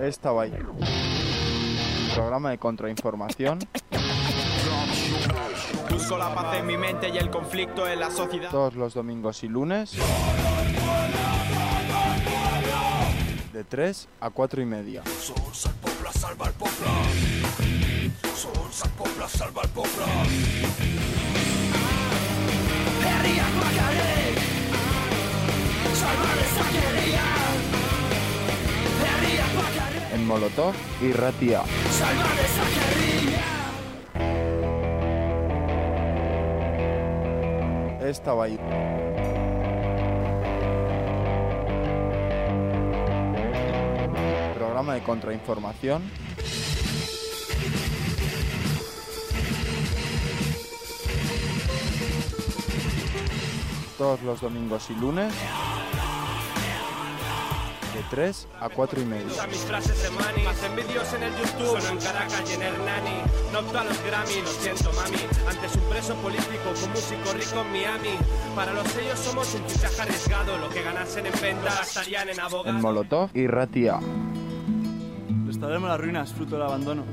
Estaba ahí. Programa de contrainformación. Busco la paz en mi mente y el conflicto en la sociedad. Todos los domingos y lunes. De 3 a 4 y media. Molotov y Ratia. Estaba ahí. Programa de contrainformación. Todos los domingos y lunes. De 3 a 4 y mis frases de vídeos en el YouTube, Sueno en Caracas y en Hernani. No opto a los Grammy, lo siento mami. Antes un preso político, con músico rico en Miami. Para los sellos somos un fichaje arriesgado. Lo que ganasen en venta gastarían en En abogados. Molotov y Ratia. Restauremos las ruinas, fruto del abandono.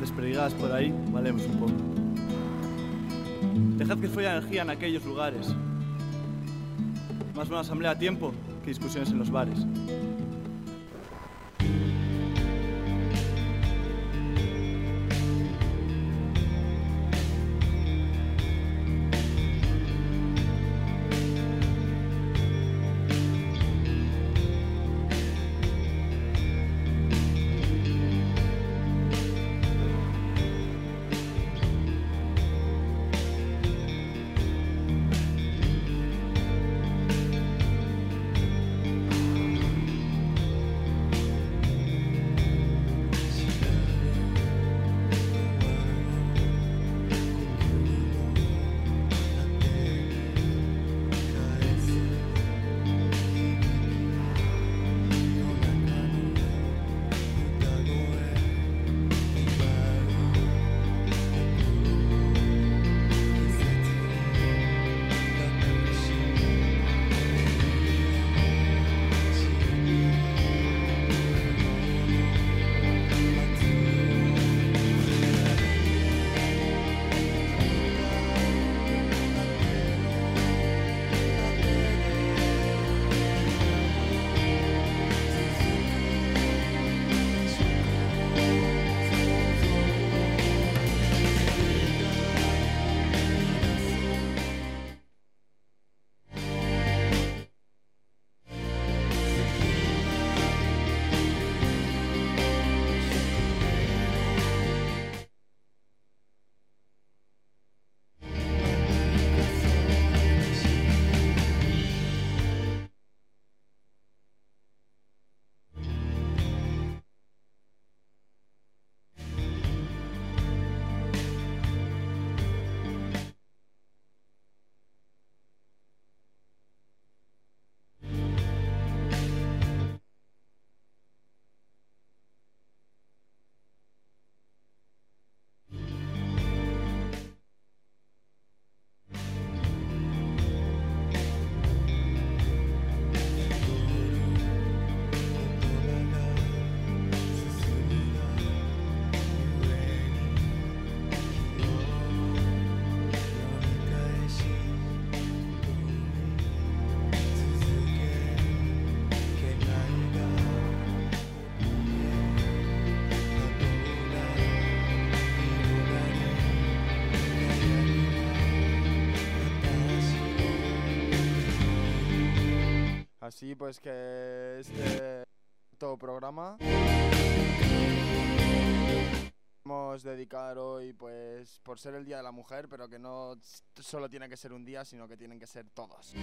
Desperdigadas por ahí, valemos un poco. Dejad que fluya energía en aquellos lugares. Más buena asamblea a tiempo discusiones en los bares. Así pues que este todo programa a dedicar hoy pues por ser el Día de la Mujer, pero que no solo tiene que ser un día, sino que tienen que ser todos.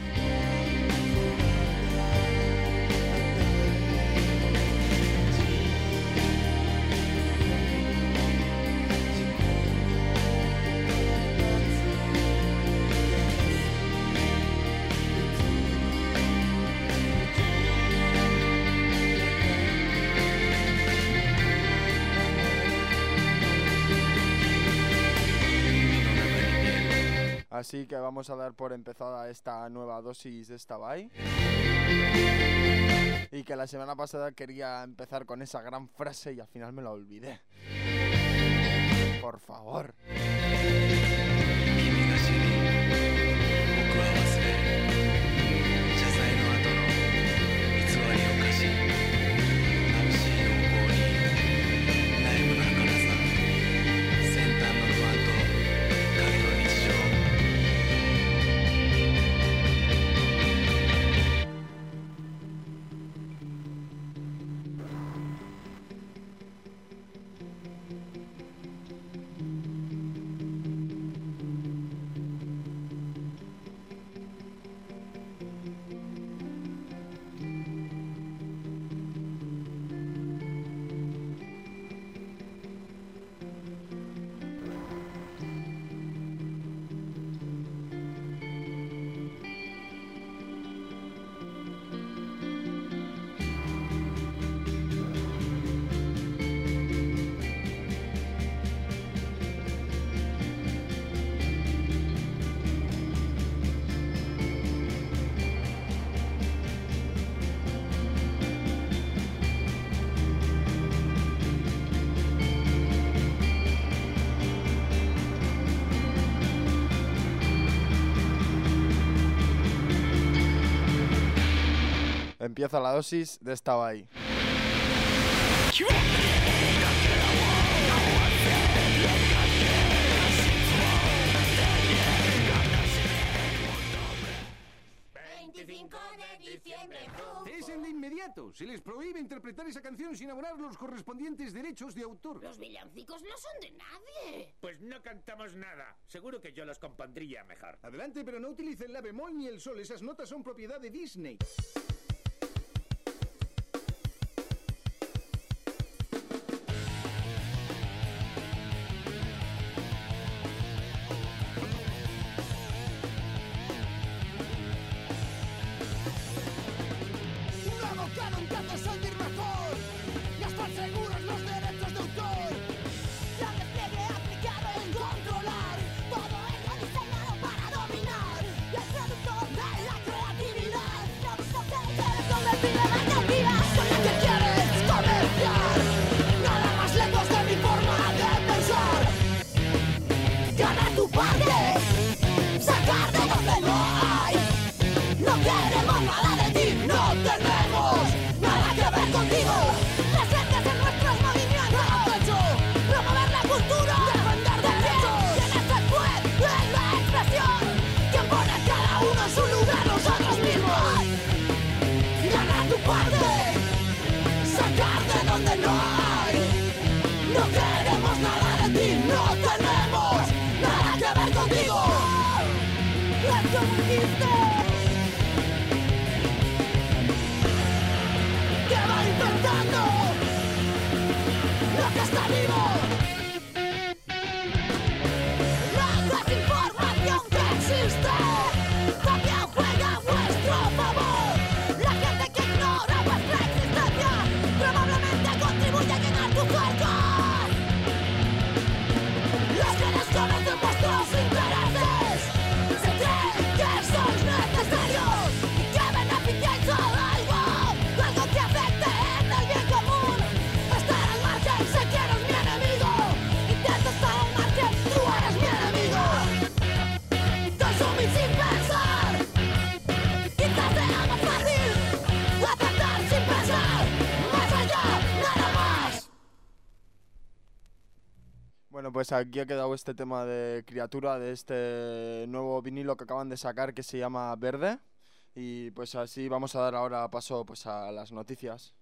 Así que vamos a dar por empezada esta nueva dosis de Estabay. Y que la semana pasada quería empezar con esa gran frase y al final me la olvidé. Por favor. Empieza la dosis de esta bye. Es el de inmediato. Se les prohíbe interpretar esa canción sin abonar los correspondientes derechos de autor. Los villancicos no son de nadie. Pues no cantamos nada. Seguro que yo los compondría mejor. Adelante, pero no utilicen la bemol ni el sol. Esas notas son propiedad de Disney. Pues aquí ha quedado este tema de criatura de este nuevo vinilo que acaban de sacar que se llama Verde. Y pues así vamos a dar ahora paso pues a las noticias.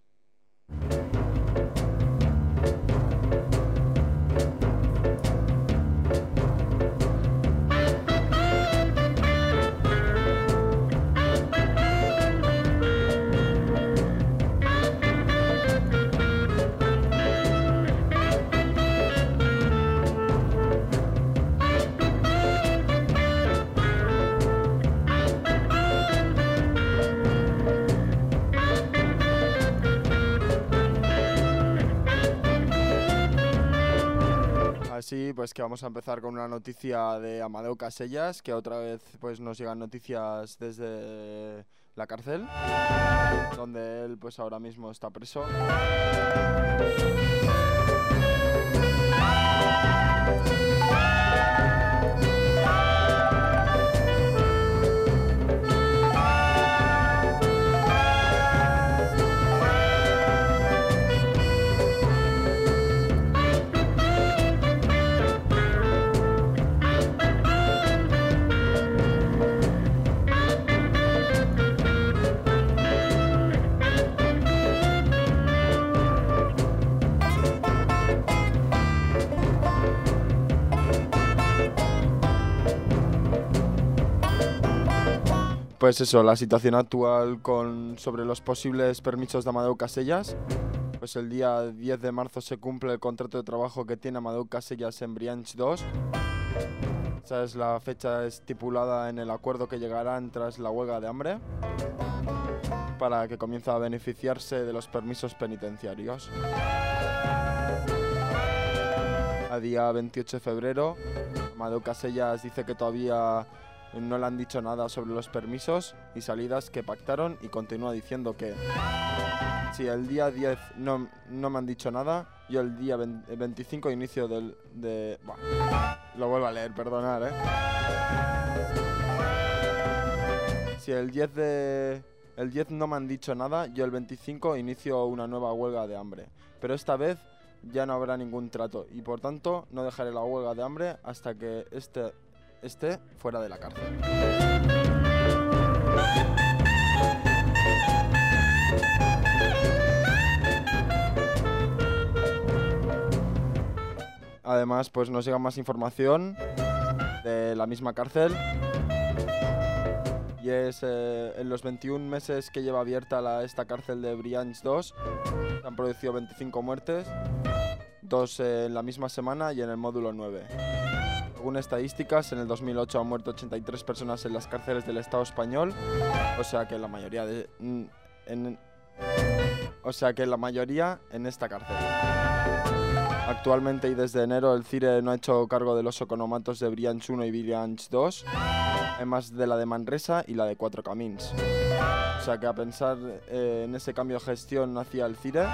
Sí, pues que vamos a empezar con una noticia de Amadeo Casellas, que otra vez pues nos llegan noticias desde la cárcel, donde él pues ahora mismo está preso. Pues eso, la situación actual con, sobre los posibles permisos de Amadeu Casellas. Pues el día 10 de marzo se cumple el contrato de trabajo que tiene Amadeu Casellas en Brianch 2. Esa es la fecha estipulada en el acuerdo que llegarán tras la huelga de hambre para que comience a beneficiarse de los permisos penitenciarios. A día 28 de febrero, Amadeu Casellas dice que todavía no le han dicho nada sobre los permisos y salidas que pactaron y continúa diciendo que si el día 10 no, no me han dicho nada, yo el día 20 25 inicio del... De, lo vuelvo a leer, perdonar, ¿eh? Si el 10 de... El 10 no me han dicho nada, yo el 25 inicio una nueva huelga de hambre. Pero esta vez ya no habrá ningún trato y por tanto no dejaré la huelga de hambre hasta que este esté fuera de la cárcel. Además, pues nos llega más información de la misma cárcel. Y es eh, en los 21 meses que lleva abierta esta cárcel de Brianch 2, se han producido 25 muertes, dos en la misma semana y en el módulo 9. Según estadísticas, en el 2008 han muerto 83 personas en las cárceles del Estado español, o sea que la mayoría de, mm, en, o sea que la mayoría en esta cárcel. Actualmente y desde enero el CIRE no ha hecho cargo de los economatos de Brianch 1 y Brianch 2, además de la de Manresa y la de Cuatro Camins. O sea que a pensar eh, en ese cambio de gestión hacia el CIRE,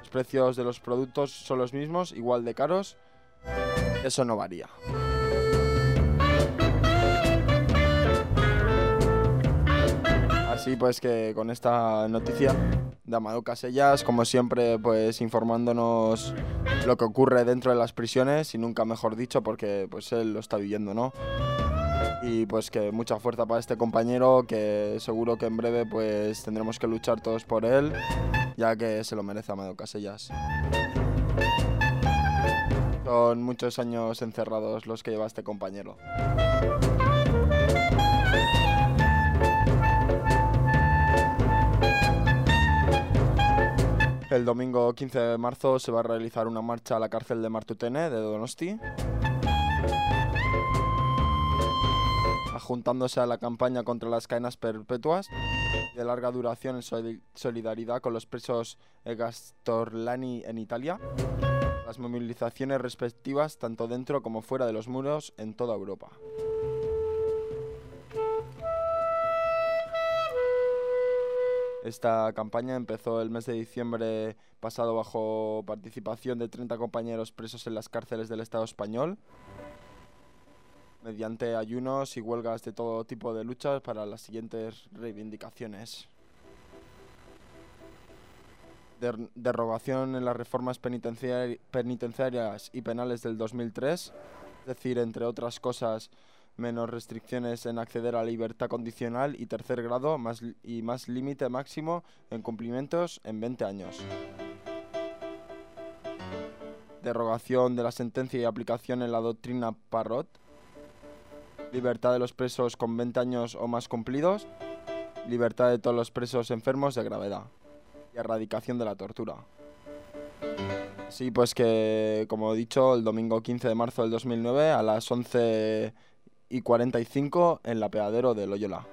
los precios de los productos son los mismos, igual de caros, eso no varía. Así pues que con esta noticia de Amadou Casellas, como siempre, pues informándonos lo que ocurre dentro de las prisiones y nunca mejor dicho porque pues él lo está viviendo, ¿no? Y pues que mucha fuerza para este compañero que seguro que en breve pues tendremos que luchar todos por él, ya que se lo merece Amadou Casellas. Son muchos años encerrados los que lleva este compañero. El domingo 15 de marzo se va a realizar una marcha a la cárcel de Martutene de Donosti. Juntándose a la campaña contra las cadenas perpetuas de larga duración en soli- solidaridad con los presos Gastorlani en Italia. Las movilizaciones respectivas tanto dentro como fuera de los muros en toda Europa. Esta campaña empezó el mes de diciembre pasado bajo participación de 30 compañeros presos en las cárceles del Estado español, mediante ayunos y huelgas de todo tipo de luchas para las siguientes reivindicaciones. Der- derogación en las reformas penitenciari- penitenciarias y penales del 2003, es decir, entre otras cosas, menos restricciones en acceder a libertad condicional y tercer grado más y más límite máximo en cumplimientos en 20 años. Derogación de la sentencia y aplicación en la doctrina Parrot. Libertad de los presos con 20 años o más cumplidos. Libertad de todos los presos enfermos de gravedad. Y erradicación de la tortura. Sí, pues que, como he dicho, el domingo 15 de marzo del 2009 a las 11 y 45 en la peadero de Loyola.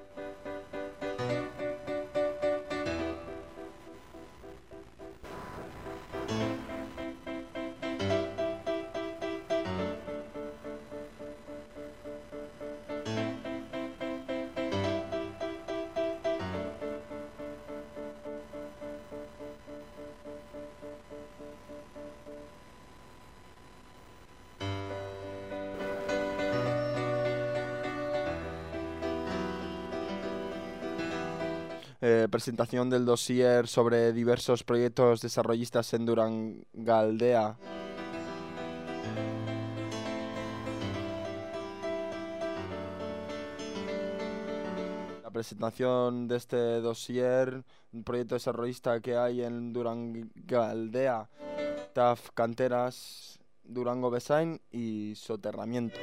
Presentación del dossier sobre diversos proyectos desarrollistas en Durangaldea. La presentación de este dossier, un proyecto desarrollista que hay en Durangaldea, TAF Canteras, Durango Besain y Soterramiento.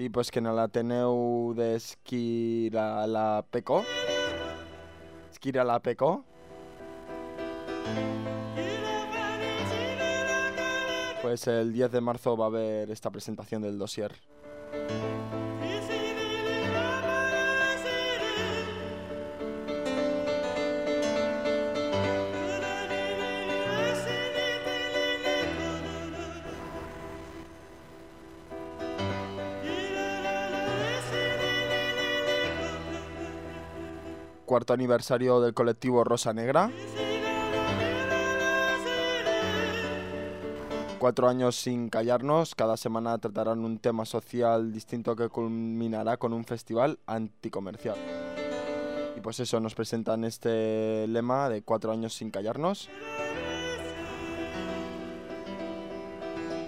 Sí, pues que en el Ateneu de Esquira la Peco. Esquira la Peco. Pues el 10 de marzo va a haber esta presentación del dossier. Cuarto aniversario del colectivo Rosa Negra. Cuatro años sin callarnos, cada semana tratarán un tema social distinto que culminará con un festival anticomercial. Y pues eso, nos presentan este lema de cuatro años sin callarnos.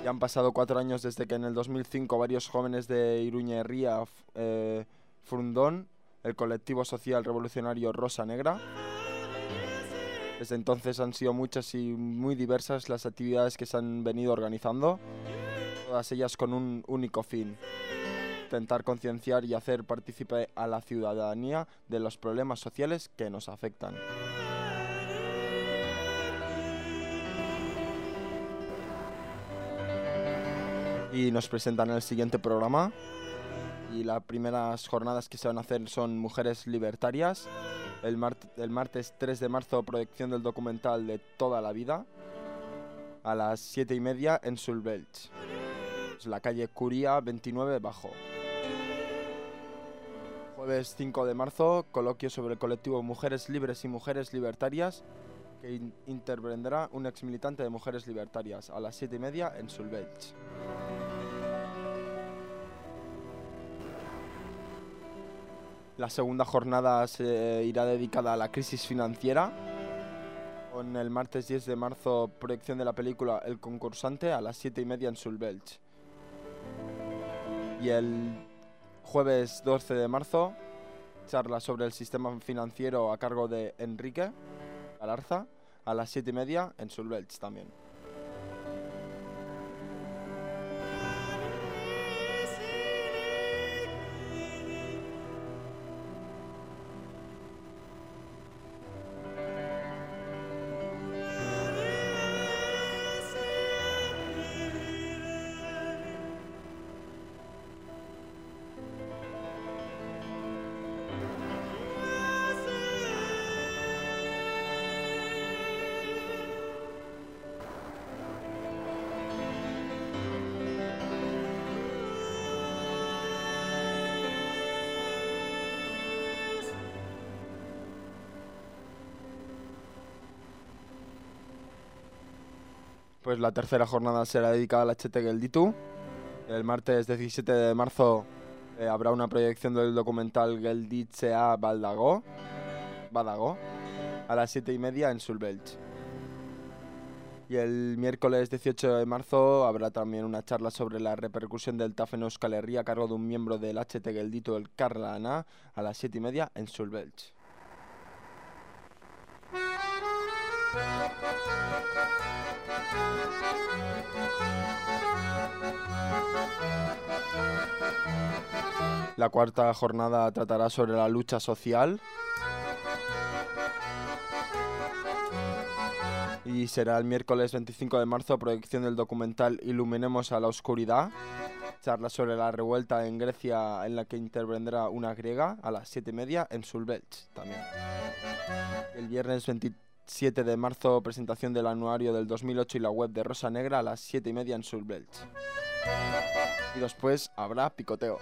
Ya han pasado cuatro años desde que en el 2005 varios jóvenes de Iruña y Ría, eh, Frundón, el colectivo social revolucionario Rosa Negra, desde entonces han sido muchas y muy diversas las actividades que se han venido organizando, todas ellas con un único fin, intentar concienciar y hacer partícipe a la ciudadanía de los problemas sociales que nos afectan. Y nos presentan el siguiente programa. Y las primeras jornadas que se van a hacer son Mujeres Libertarias, el, mart- el martes 3 de marzo, proyección del documental de toda la vida. A las 7 y media en Sulbelch. La calle Curía 29 Bajo. Jueves 5 de marzo, coloquio sobre el colectivo Mujeres Libres y Mujeres Libertarias, que in- intervendrá un ex militante de Mujeres Libertarias a las 7 y media en Sulbelch. La segunda jornada se irá dedicada a la crisis financiera. Con el martes 10 de marzo, proyección de la película El concursante a las 7 y media en Sulbelch. Y el jueves 12 de marzo, charla sobre el sistema financiero a cargo de Enrique Galarza a las 7 y media en Sulbelch también. Pues la tercera jornada será dedicada al HT Gelditu. El martes 17 de marzo eh, habrá una proyección del documental Gelditzea Baldago, Badago a las 7 y media en Sulbelch. Y el miércoles 18 de marzo habrá también una charla sobre la repercusión del TAF en Euskal Herria a cargo de un miembro del HT Gelditu, el Karlana, a las 7 y media en Sulbelch. La cuarta jornada tratará sobre la lucha social. Y será el miércoles 25 de marzo, proyección del documental Iluminemos a la Oscuridad. Charla sobre la revuelta en Grecia en la que intervendrá una griega a las 7 y media en Sulbelch también. El viernes 27 de marzo, presentación del anuario del 2008 y la web de Rosa Negra a las 7 y media en Sulbelch. Y después habrá picoteo.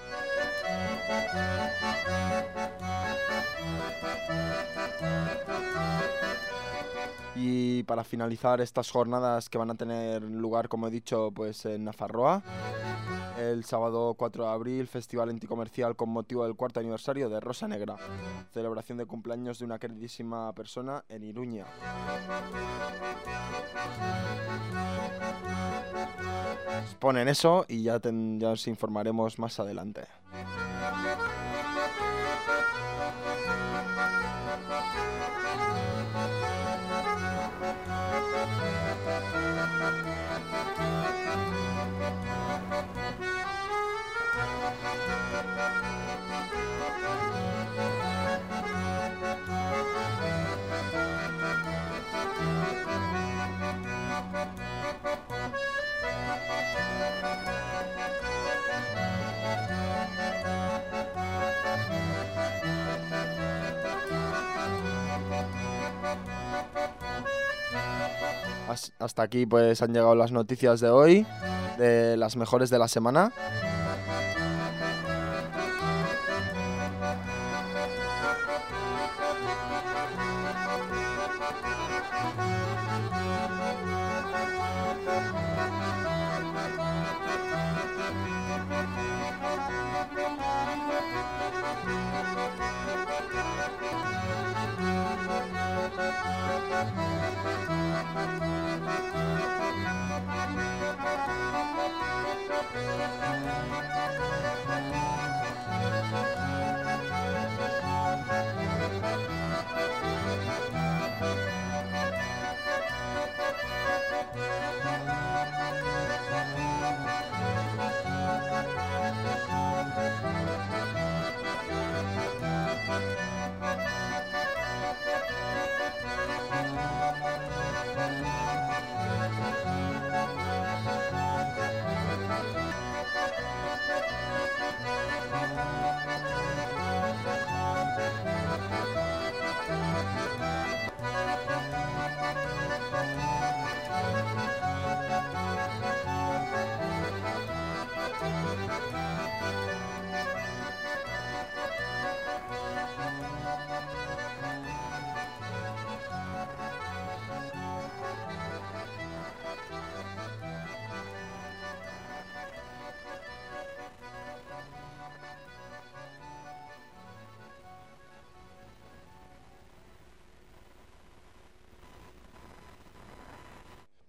Y para finalizar estas jornadas que van a tener lugar, como he dicho, pues en Nafarroa, el sábado 4 de abril, festival anticomercial con motivo del cuarto aniversario de Rosa Negra, celebración de cumpleaños de una queridísima persona en Iruña. Ponen eso y ya, ya os informaremos más adelante. Hasta aquí pues han llegado las noticias de hoy, de las mejores de la semana.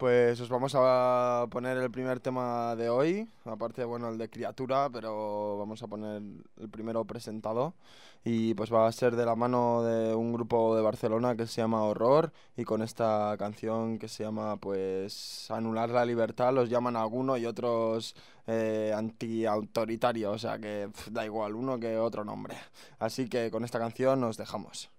Pues os vamos a poner el primer tema de hoy, aparte, bueno, el de criatura, pero vamos a poner el primero presentado y pues va a ser de la mano de un grupo de Barcelona que se llama Horror y con esta canción que se llama pues Anular la libertad, los llaman algunos y otros eh, anti-autoritario, o sea que da igual uno que otro nombre. Así que con esta canción nos dejamos.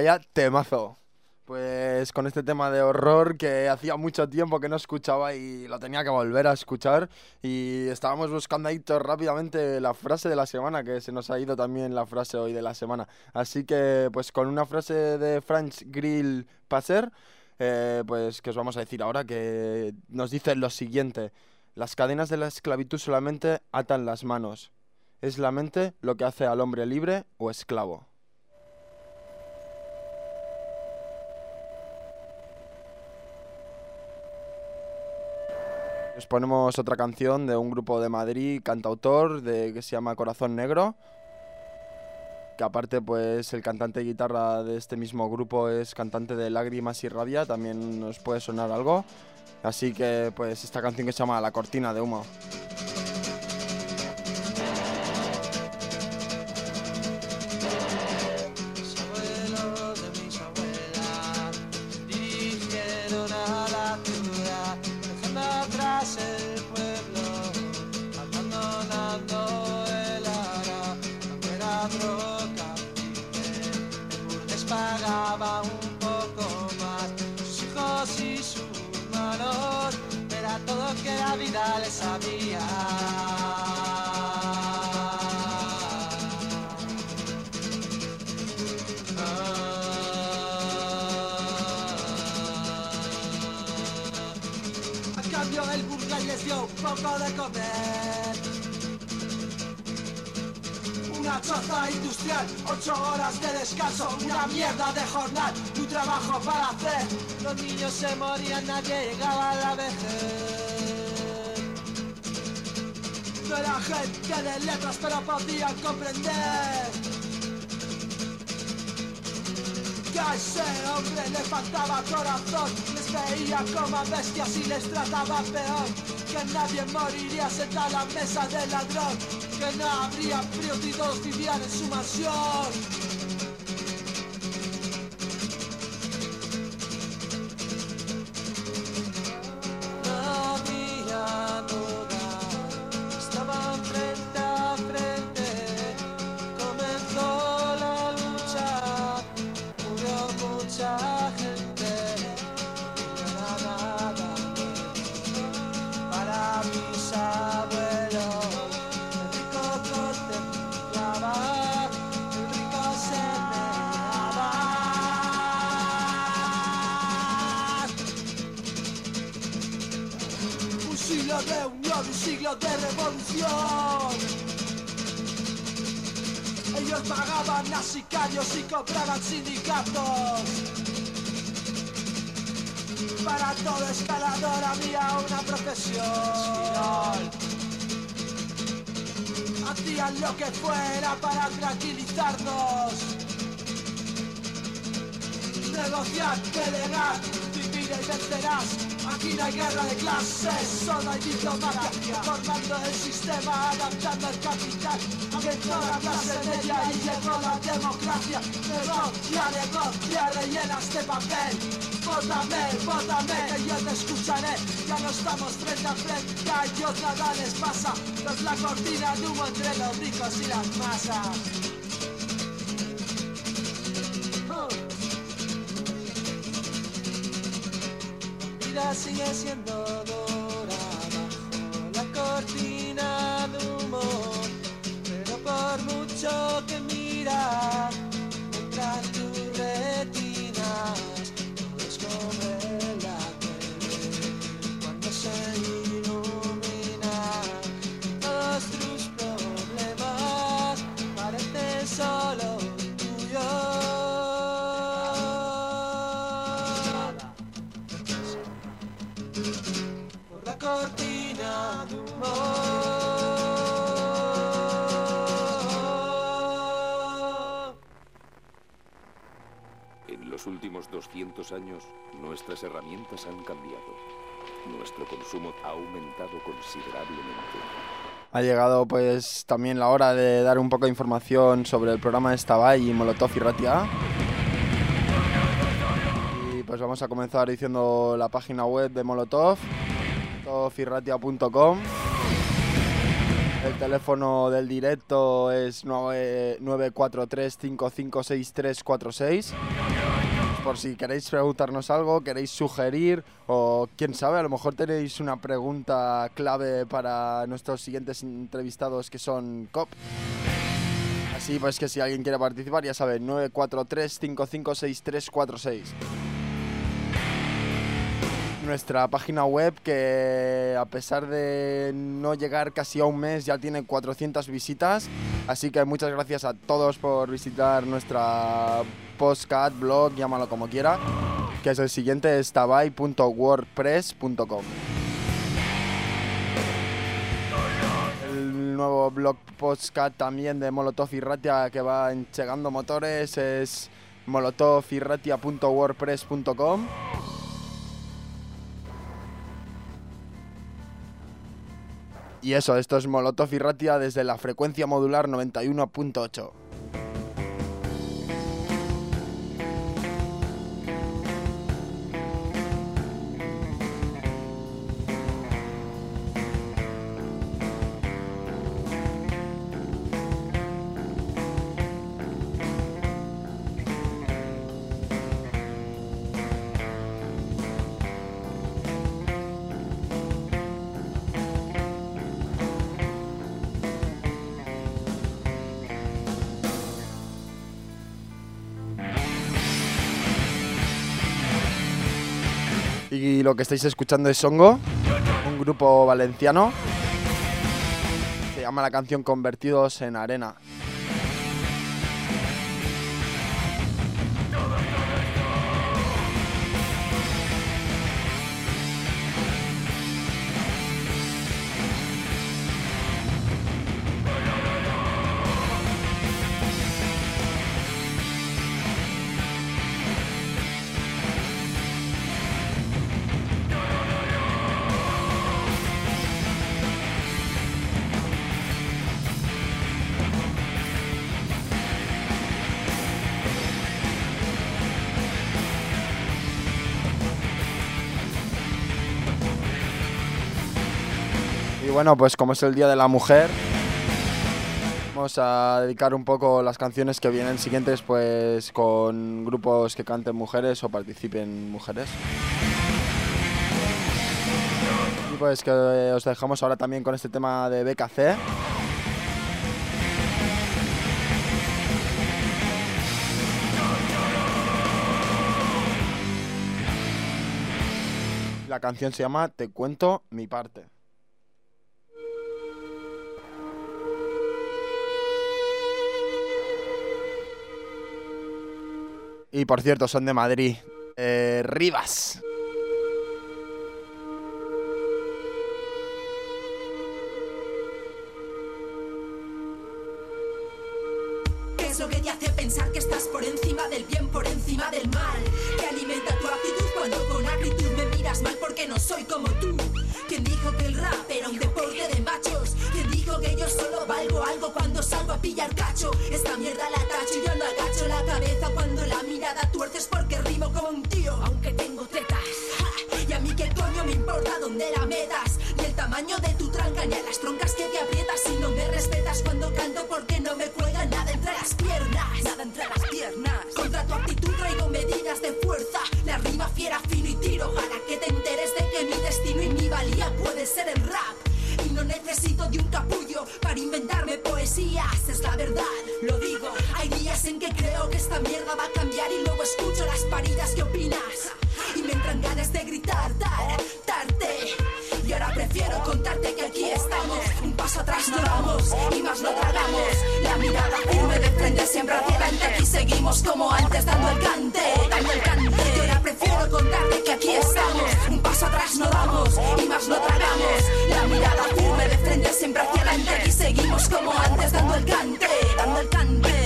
Vaya temazo. Pues con este tema de horror que hacía mucho tiempo que no escuchaba y lo tenía que volver a escuchar. Y estábamos buscando ahí todo rápidamente la frase de la semana, que se nos ha ido también la frase hoy de la semana. Así que, pues con una frase de Franz Grill Passer, eh, pues que os vamos a decir ahora, que nos dice lo siguiente. Las cadenas de la esclavitud solamente atan las manos. Es la mente lo que hace al hombre libre o esclavo. Os ponemos otra canción de un grupo de Madrid, cantautor, de, que se llama Corazón Negro. Que aparte, pues el cantante de guitarra de este mismo grupo es cantante de Lágrimas y Rabia, también nos puede sonar algo. Así que, pues esta canción que se llama La Cortina de Humo. Ocho horas de descanso, una mierda de jornal, un trabajo para hacer. Los niños se morían, nadie llegaba a la vejez. No era gente de letras, pero podían comprender. Que a ese hombre le faltaba corazón Les veía como bestias y les trataba peor Que nadie moriría sentado a la mesa del ladrón Que no habría frío si todos vivían en su mansión Llegó la clase media y llegó la democracia. Negocia, negocia, rellenas de papel. Vótame, vótame, que yo te escucharé. Ya no estamos frente a frente, a ellos nada les pasa. Es la cortina de humo entre los ricos y las masas. Sigue siendo 200 años, nuestras herramientas han cambiado. Nuestro consumo ha aumentado considerablemente. Ha llegado pues también la hora de dar un poco de información sobre el programa de Stabay y Molotov y Ratia. Y pues vamos a comenzar diciendo la página web de Molotov, molotoviratia.com. El teléfono del directo es 9- 943-556346. Por si queréis preguntarnos algo, queréis sugerir o quién sabe, a lo mejor tenéis una pregunta clave para nuestros siguientes entrevistados que son COP. Así pues que si alguien quiere participar, ya sabe, 943-556346 nuestra página web que a pesar de no llegar casi a un mes ya tiene 400 visitas. Así que muchas gracias a todos por visitar nuestra postcat, blog, llámalo como quiera. Que es el siguiente, es tabay.wordpress.com. El nuevo blog postcat también de Molotov y Ratia que va enchegando motores es molotoviratia.wordpress.com. Y eso, esto es Molotov y Ratia desde la frecuencia modular 91.8. que estáis escuchando es Songo, un grupo valenciano. Se llama la canción Convertidos en Arena. Y bueno, pues como es el Día de la Mujer, vamos a dedicar un poco las canciones que vienen siguientes pues con grupos que canten mujeres o participen mujeres. Y pues que os dejamos ahora también con este tema de BKC. La canción se llama Te cuento mi parte. Y por cierto, son de Madrid. Eh, Rivas. ¿Qué es hace pensar que estás por encima del bien, por encima del mal? Que alimenta tu actitud cuando con acritud me miras mal porque no soy como tú. ¿Quién dijo que el rap era un deporte de machos? ¿Quién dijo que yo solo valgo algo cuando salgo a pillar cacho? Esta mierda la tacho y yo no agacho la cabeza cuando mirada tuerces porque rimo como un tío. Aunque tengo tetas. Ja, Y a mí qué coño me importa dónde la metas. Ni el tamaño de tu tranca, ni a las troncas que te aprietas. Si no me respetas cuando canto porque no me cuelga nada entre las piernas. Nada entre las piernas. Contra tu actitud traigo medidas de fuerza. La rima fiera, fino y tiro. Para que te enteres de que mi destino y mi valía puede ser el rap. No necesito de un capullo para inventarme poesías, es la verdad, lo digo. Hay días en que creo que esta mierda va a cambiar y luego escucho las paridas que opinas. Y me entran ganas de gritar, tar, tarte. Y ahora prefiero contarte que aquí estamos. Un paso atrás no damos y más no tragamos. La mirada firme de frente siempre hacia adelante. Aquí seguimos como antes dando el cante, dando el cante. Y prefiero contarte que aquí estamos. Un paso atrás no damos y más no tragamos. La mirada firme de frente siempre hacia adelante. Aquí seguimos como antes dando el cante, dando el cante.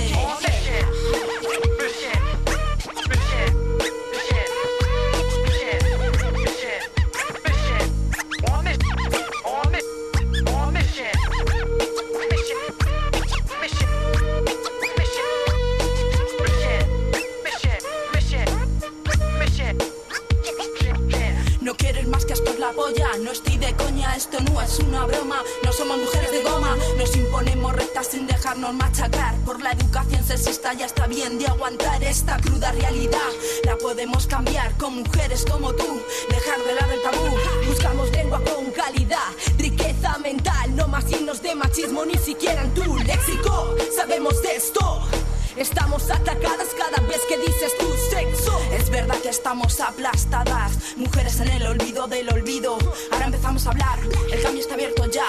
Broma, esto no es una broma. No somos mujeres de goma, nos imponemos rectas sin dejarnos machacar. Por la educación sexista ya está bien de aguantar esta cruda realidad. La podemos cambiar con mujeres como tú, dejar de lado el tabú. Buscamos lengua con calidad, riqueza mental, no más signos de machismo, ni siquiera en tu léxico. Sabemos de esto. Estamos atacadas cada vez que dices tu sexo. Es verdad que estamos aplastadas, mujeres en el olvido del olvido. Ahora empezamos a hablar, el cambio está abierto ya.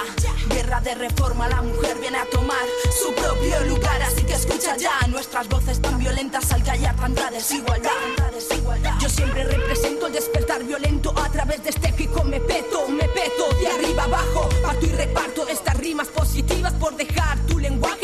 Guerra de reforma, la mujer viene a tomar su propio lugar. Así que escucha ya nuestras voces tan violentas al callar tanta desigualdad. Yo siempre represento el despertar violento a través de este pico. Me peto, me peto de arriba abajo. Parto y reparto estas rimas positivas por dejar tu lenguaje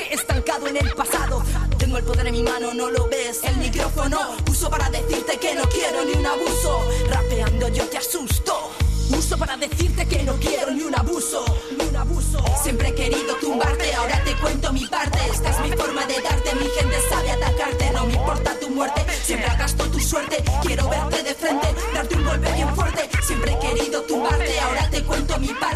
Tengo el poder en mi mano, no lo ves. El micrófono uso para decirte que no quiero ni un abuso. Rapeando yo te asusto. Uso para decirte que no quiero ni un abuso, ni un abuso. Siempre he querido tumbarte, ahora te cuento mi parte. Esta es mi forma de darte, mi gente sabe atacarte. No me importa tu muerte, siempre gasto tu suerte. Quiero verte de frente, darte un golpe bien fuerte. Siempre he querido tumbarte, ahora te cuento mi parte.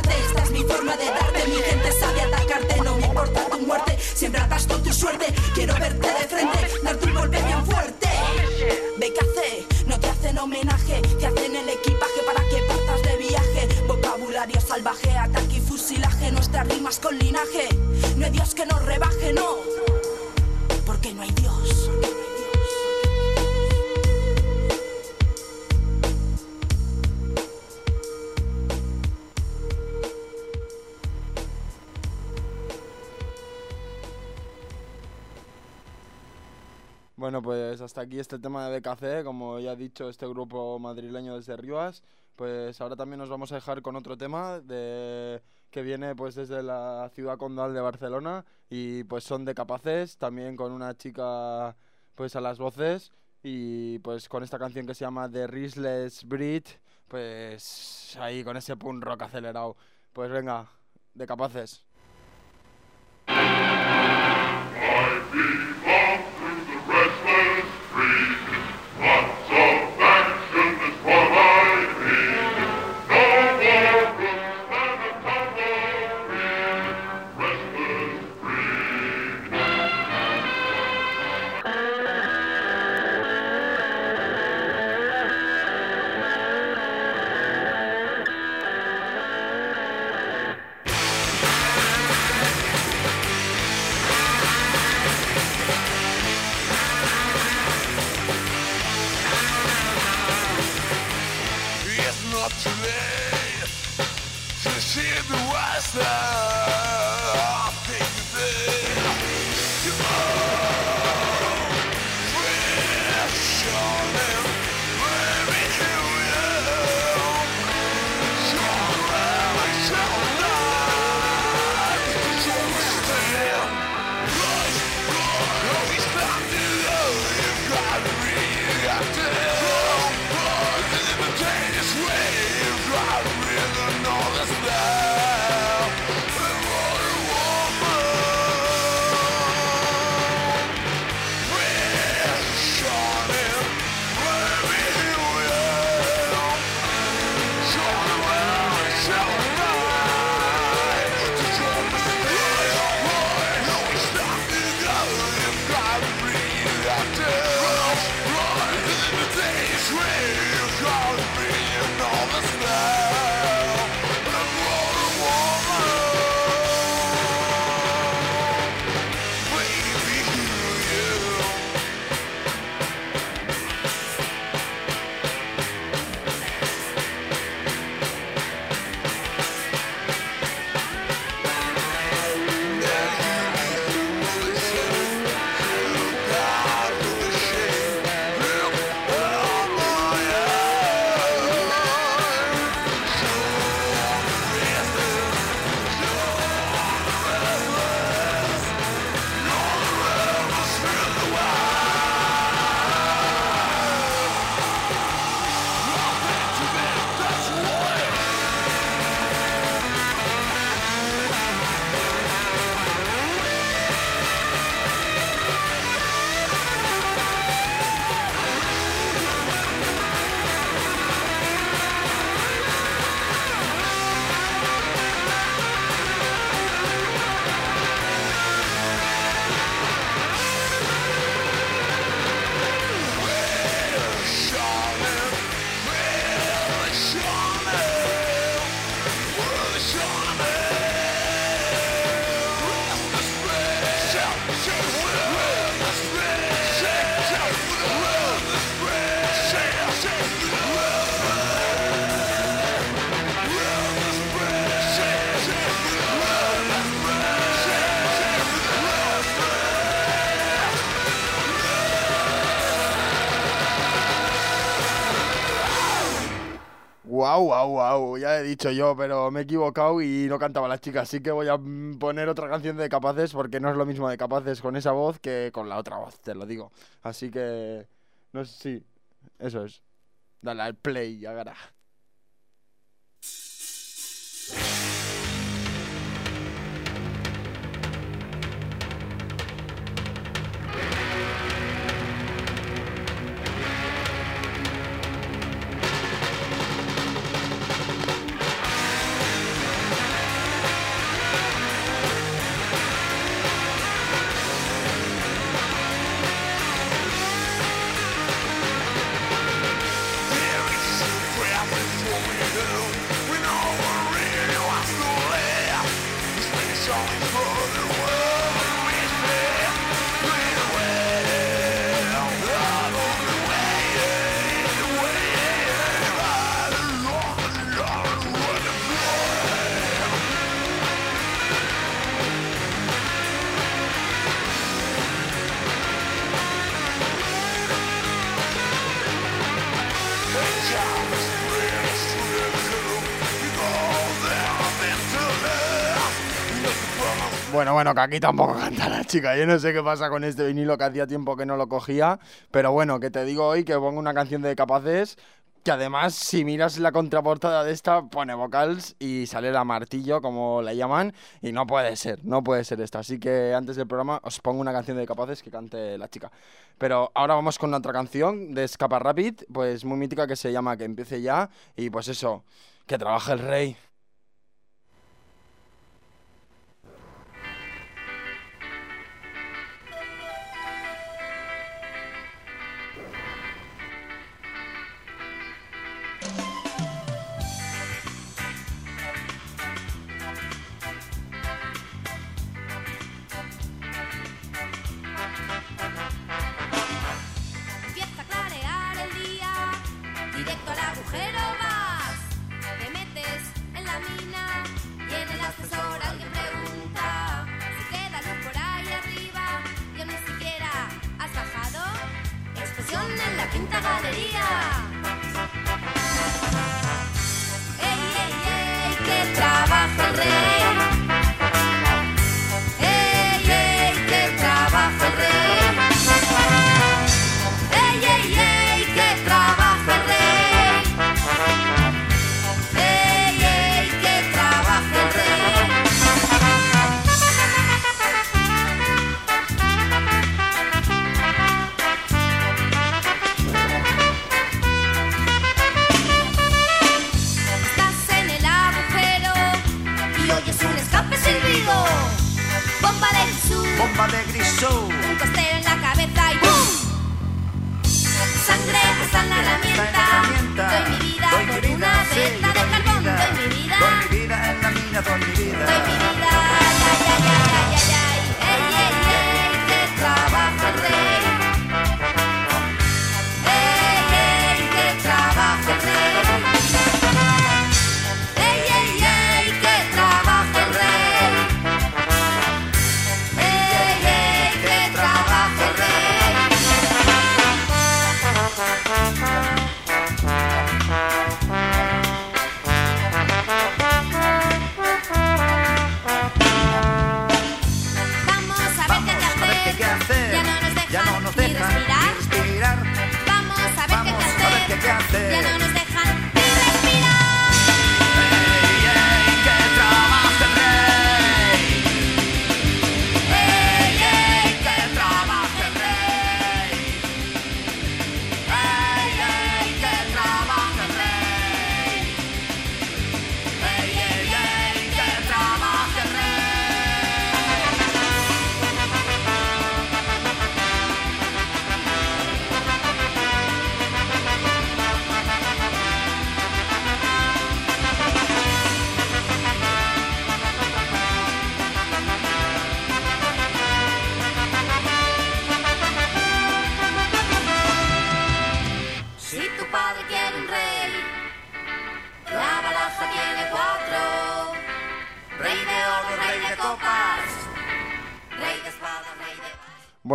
Salvaje, ataque y fusilaje, nuestras rimas con linaje. No hay Dios que nos rebaje, no. Porque no hay Dios. Bueno, pues hasta aquí este tema de BKC, como ya he dicho, este grupo madrileño desde Rivas. Pues ahora también nos vamos a dejar con otro tema de que viene pues desde la ciudad condal de Barcelona y pues son de Capaces, también con una chica pues a las voces y pues con esta canción que se llama The Rissless Breed, pues ahí con ese punk rock acelerado. Pues venga, de Capaces. Yo, pero me he equivocado y no cantaba la chica, así que voy a poner otra canción de Capaces porque no es lo mismo de Capaces con esa voz que con la otra voz, te lo digo. Así que, no sé, sí, eso es. Dale al play, agara. Bueno, bueno, que aquí tampoco canta la chica. Yo no sé qué pasa con este vinilo que hacía tiempo que no lo cogía. Pero bueno, que te digo hoy que pongo una canción de Capaces. Que además, si miras la contraportada de esta, pone vocals y sale la martillo, como la llaman. Y no puede ser, no puede ser esta. Así que antes del programa os pongo una canción de Capaces que cante la chica. Pero ahora vamos con otra canción de Escapa Rapid, pues muy mítica que se llama Que empiece ya. Y pues eso, que trabaje el rey.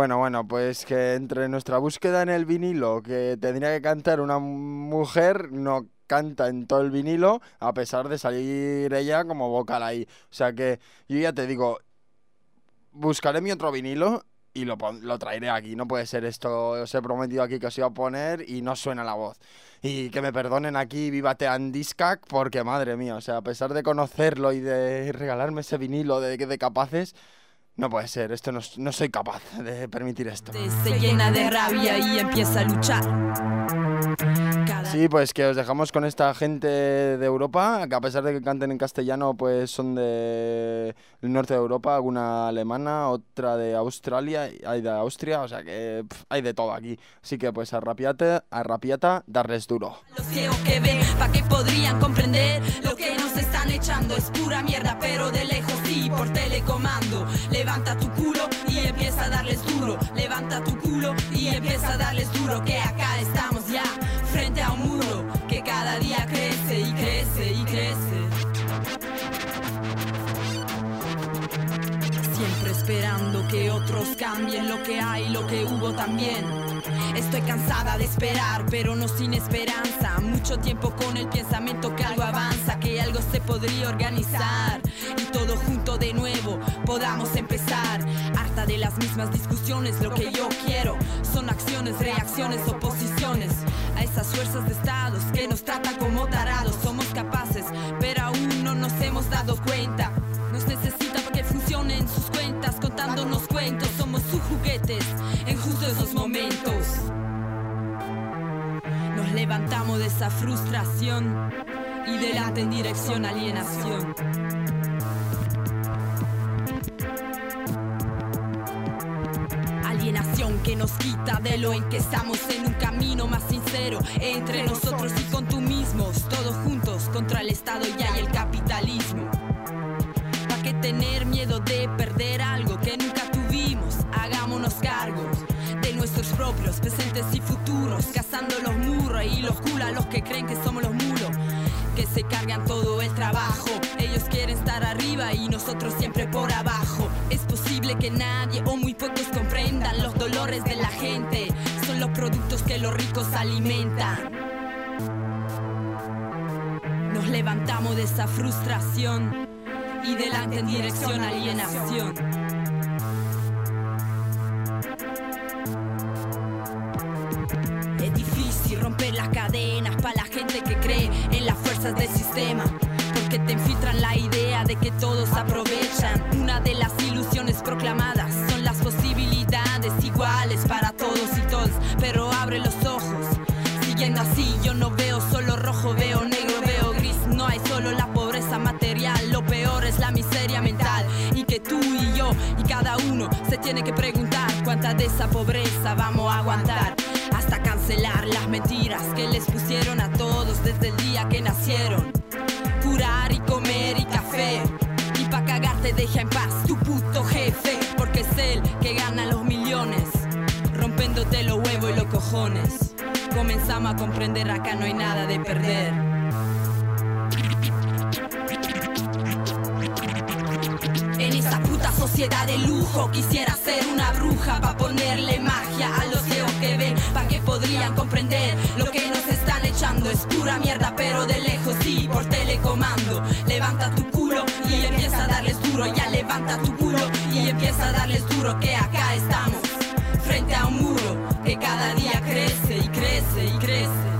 Bueno, bueno, pues que entre nuestra búsqueda en el vinilo, que tendría que cantar una mujer, no canta en todo el vinilo, a pesar de salir ella como vocal ahí. O sea que yo ya te digo, buscaré mi otro vinilo y lo, lo traeré aquí. No puede ser esto, os he prometido aquí que os iba a poner y no suena la voz. Y que me perdonen aquí, viva Tean Discac, porque madre mía, o sea, a pesar de conocerlo y de regalarme ese vinilo de, de capaces, no puede ser, esto no, no soy capaz de permitir esto. Se llena de rabia y empieza a luchar. Sí, pues que os dejamos con esta gente de Europa, que a pesar de que canten en castellano, pues son de el norte de Europa, alguna alemana, otra de Australia, hay de Austria, o sea que pf, hay de todo aquí. Así que pues a rapiata, a rapiata, darles duro. Los ciegos que ven, pa' que podrían comprender lo que nos están echando es pura mierda, pero de lejos sí, por telecomando. Levanta tu culo y empieza a darles duro. Levanta tu culo y empieza a darles duro. Que acá estamos cada día crece y crece y crece. Siempre esperando que otros cambien lo que hay, lo que hubo también. Estoy cansada de esperar, pero no sin esperanza. Mucho tiempo con el pensamiento que algo avanza, que algo se podría organizar. Y todo junto de nuevo podamos empezar. Harta de las mismas discusiones, lo que yo quiero son acciones, reacciones, oposiciones. Esas fuerzas de estados que nos tratan como tarados. Somos capaces, pero aún no nos hemos dado cuenta. Nos necesita para que funcionen sus cuentas, contándonos cuentos. Somos sus juguetes en justo esos momentos. Nos levantamos de esa frustración y delante en dirección alienación. Alienación que nos quita de lo en que estamos en un camino más sincero entre nosotros y con tú mismos, todos juntos contra el Estado y el capitalismo. ¿Para qué tener miedo de perder algo que nunca tuvimos? Hagámonos cargos de nuestros propios presentes y futuros, cazando los muros y los culos a los que creen que somos los muros, que se cargan todo el trabajo. Ellos quieren estar arriba y nosotros siempre por abajo. Es posible que nadie o muy pocos comprendan los dolores de la gente. Son los productos que los ricos alimentan. Nos levantamos de esa frustración y delante en dirección a alienación. Es difícil romper las cadenas para la gente que cree en las fuerzas del sistema. Porque te infiltran la idea de que todos aprovechan. Una de las ilusiones proclamadas son las posibilidades iguales para todos y todas. Pero abre los ojos. Siguiendo así, yo no veo solo rojo, veo negro, veo gris. No hay solo la pobreza material, lo peor es la miseria mental. Y que tú y yo y cada uno se tiene que preguntar cuánta de esa pobreza vamos a aguantar. Hasta cancelar las mentiras que les pusieron a todos desde el día que nacieron. Curar y comer y café. Y pa' cagar te deja en paz tu puto jefe. Porque es él que gana los millones. Rompiéndote los huevos y los cojones. Comenzamos a comprender acá no hay nada de perder. En esa puta sociedad de lujo quisiera ser una bruja pa' ponerle magia a los ciegos que ven pa' que podrían comprender lo que nos están echando es pura mierda pero de lejos telecomando levanta tu culo y empieza a darles duro. Ya levanta tu culo y empieza a darles duro que acá estamos frente a un muro que cada día crece y crece y crece.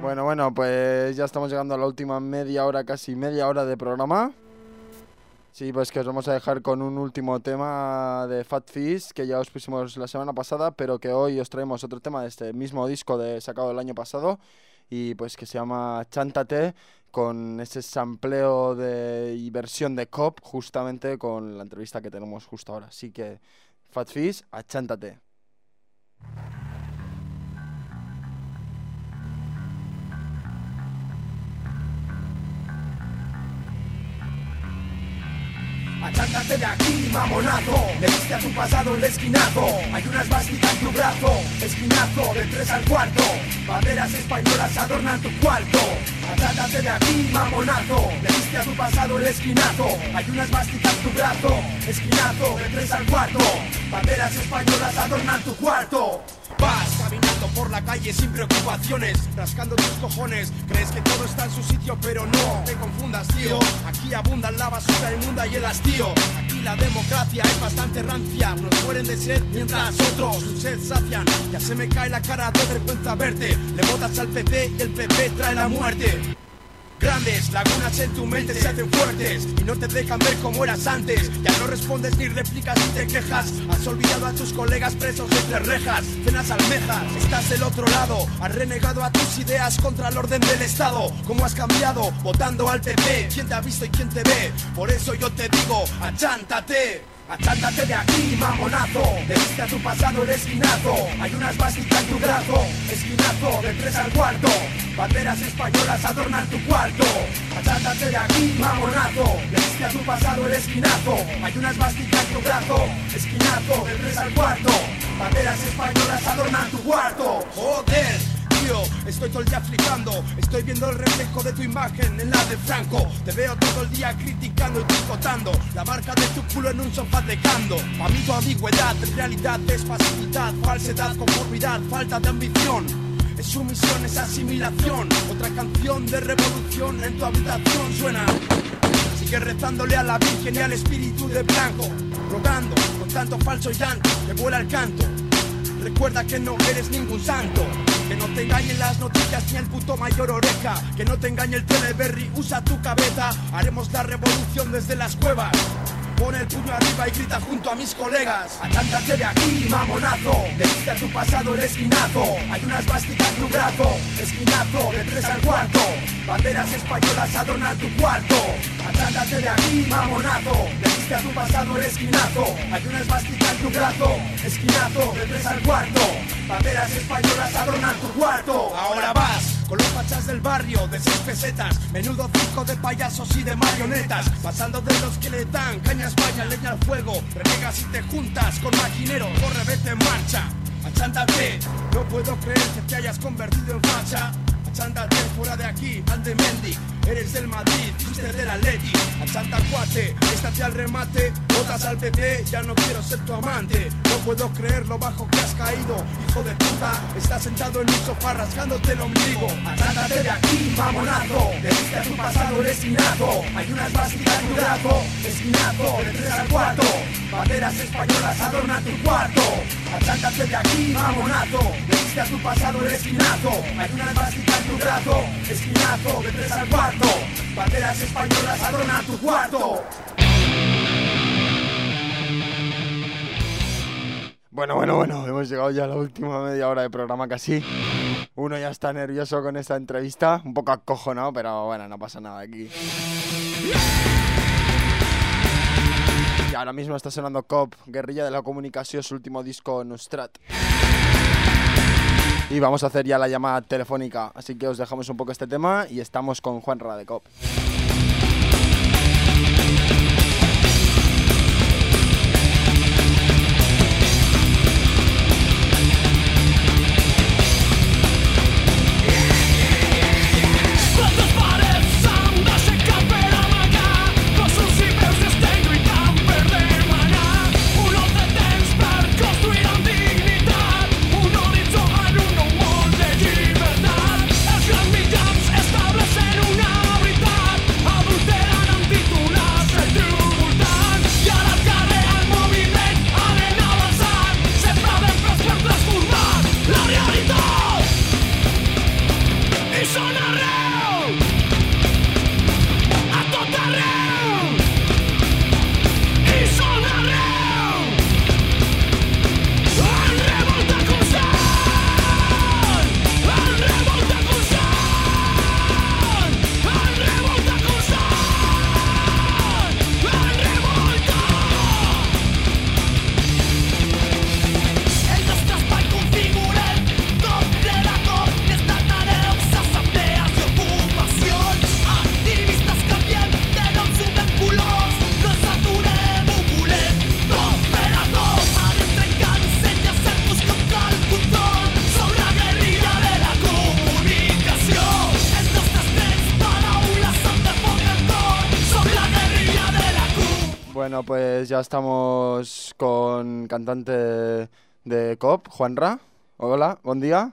Bueno, bueno, pues ya estamos llegando a la última media hora, casi media hora de programa. Sí, pues que os vamos a dejar con un último tema de Fat Fish que ya os pusimos la semana pasada, pero que hoy os traemos otro tema de este mismo disco de sacado el año pasado y pues que se llama Chántate con ese sampleo de y versión de Cop justamente con la entrevista que tenemos justo ahora. Así que Fat Fish, a Achántate de aquí, mamonazo. Le diste a tu pasado el esquinazo. Hay una esvástica en tu brazo. Esquinazo, de tres al cuarto. Banderas españolas adornan tu cuarto. Achántate de aquí, mamonazo. Le diste a tu pasado el esquinazo. Hay una esvástica en tu brazo. Esquinazo, de tres al cuarto. Banderas españolas adornan tu cuarto Vas caminando por la calle sin preocupaciones, rascando tus cojones. Crees que todo está en su sitio, pero no te confundas, tío. Aquí abundan la basura inmunda y el hastío. Aquí la democracia es bastante rancia. Unos mueren de sed mientras otros su sed sacian. Ya se me cae la cara de vergüenza verte. Le botas al PP y el PP trae la muerte. Grandes lagunas en tu mente se hacen fuertes y no te dejan ver como eras antes. Ya no respondes ni replicas ni te quejas. Has olvidado a tus colegas presos entre rejas, cenas almejas. Estás del otro lado, has renegado a tus ideas contra el orden del Estado. ¿Cómo has cambiado? Votando al PP. ¿Quién te ha visto y quién te ve? Por eso yo te digo, achántate. Achántate de aquí, mamonazo. Debiste a tu pasado el esquinazo. Hay una esvástica en tu brazo. Esquinazo, de tres al cuarto. Banderas españolas adornan tu cuarto. Achántate de aquí, mamonazo. Debiste a tu pasado el esquinazo. Hay una esvástica en tu brazo. Esquinazo, de tres al cuarto. Banderas españolas adornan tu cuarto. Joder Estoy todo el día flipando, estoy viendo el reflejo de tu imagen en la de Franco. Te veo todo el día criticando y tricotando la marca de tu culo en un sofá tecando. Pa' mí tu ambigüedad, realidad es falsedad, conformidad, falta de ambición. Es sumisión, es asimilación. Otra canción de revolución en tu habitación suena. Sigue rezándole a la Virgen y al Espíritu de Blanco, rogando con tanto falso llanto que vuela el canto. Recuerda que no eres ningún santo. Que no te engañen las noticias ni el puto mayor oreja. Que no te engañe el Teleberry, usa tu cabeza. Haremos la revolución desde las cuevas. Pon el puño arriba y grita junto a mis colegas. Achántate de aquí, mamonazo. Debiste a tu pasado el esquinazo. Hay una esvástica en tu brazo. Esquinazo, de tres al cuarto. Banderas españolas adornan tu cuarto. Achántate de aquí, mamonazo. Debiste a tu pasado el esquinazo. Esvástica en tu brazo. Esquinazo, de tres al cuarto. Banderas españolas adornan tu cuarto. Ahora vas. Con los fachas del barrio de seis pesetas Menudo circo de payasos y de marionetas Pasando de los que le dan caña a España, leña al fuego Renegas y te juntas con maquineros Corre, vete en marcha Achántate, no puedo creer que te hayas convertido en facha Achántate fuera de aquí, al de Mendy Eres del Madrid, fuiste del Atleti. Achanta cuate, estate al remate. Votas al PP, ya no quiero ser tu amante. No puedo creer lo bajo que has caído Hijo de puta, estás sentado en un sofá rasgándote el ombligo. Achántate de aquí, mamonazo. Debiste a tu pasado el esquinazo Hay una esvástica en tu brazo Esquinazo, de tres al cuarto. Banderas españolas adornan tu cuarto. Achántate de aquí, mamonazo. Debiste a tu pasado el esquinazo Hay una esvástica en tu brazo Esquinazo, de tres al cuarto Banderas españolas adornan tu cuarto Bueno, bueno, bueno, hemos llegado ya a la última media hora de programa casi. Uno ya está nervioso con esta entrevista, un poco acojonado, pero bueno, no pasa nada aquí. Y ahora mismo está sonando COP, Guerrilla de la Comunicación, su último disco Nustrat. Y vamos a hacer ya la llamada telefónica, así que os dejamos un poco este tema y estamos con Juan Ra pues ya estamos con cantante de COP, Juanra. Hola, buen día.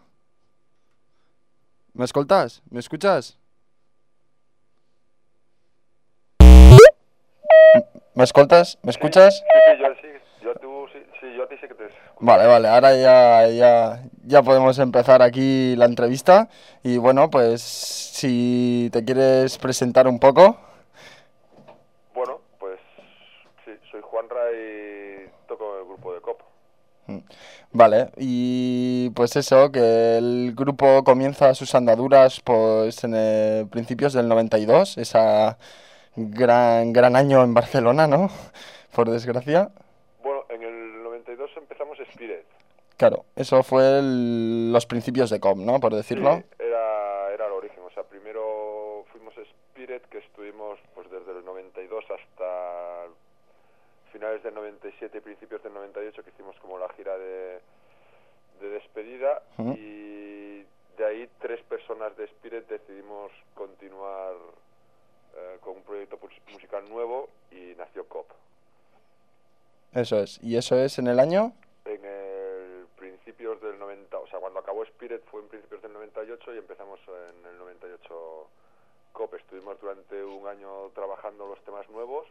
¿Me escoltas? ¿Me escuchas? ¿Me escoltas? ¿Me escuchas? Sí, sí, yo sí, yo, tú, sí, sí, a ti sí que. Vale, vale, ahora ya, ya, ya podemos empezar aquí la entrevista. Y bueno, pues si te quieres presentar un poco. Bueno, pues sí, soy Juanra y toco en el grupo de COP. Mm, Vale, y pues eso, que el grupo comienza sus andaduras pues en eh, principios del 92, esa gran, gran año en Barcelona, ¿no? Por desgracia. Bueno, en el 92 empezamos Spirit. Claro, eso fue el- los principios de COM, ¿no? Por decirlo. Sí, era, era el origen. O sea, primero fuimos Spirit, que estuvimos pues desde el 92 hasta finales del 97 y principios del 98, que hicimos como la gira de, de despedida. Y de ahí tres personas de Spirit decidimos continuar eh, con un proyecto mus- musical nuevo y nació COP. Eso es. ¿Y eso es en el año? En el principios del 90, o sea, cuando acabó Spirit fue en principios del 98 y empezamos en el 98 COP. Estuvimos durante un año trabajando los temas nuevos.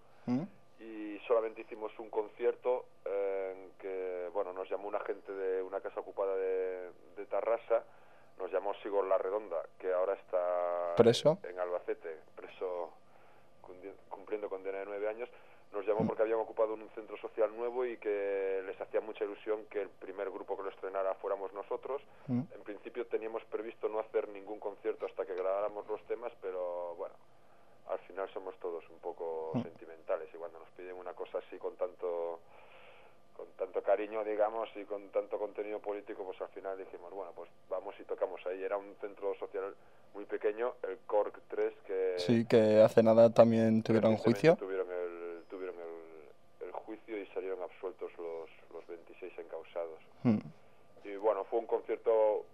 Y solamente hicimos un concierto eh, en que, bueno, nos llamó una gente de una casa ocupada de, de Tarrasa, nos llamó Sigor La Redonda, que ahora está ¿Preso? en Albacete, preso cumpliendo condena de nueve años, nos llamó porque habían ocupado un centro social nuevo y que les hacía mucha ilusión que el primer grupo que lo estrenara fuéramos nosotros. Mm. En principio teníamos previsto no hacer ningún concierto hasta que grabáramos los temas, pero bueno, al final somos todos un poco Mm. sentimentales y cuando nos piden una cosa así con tanto con tanto cariño, digamos, y con tanto contenido político, pues al final dijimos, bueno, pues vamos y tocamos ahí. Era un centro social muy pequeño, el Cork 3, que Sí, que hace nada también tuvieron juicio. tuvieron el, tuvieron el, el juicio y salieron absueltos los, los 26 encausados. Mm. Y bueno, fue un concierto,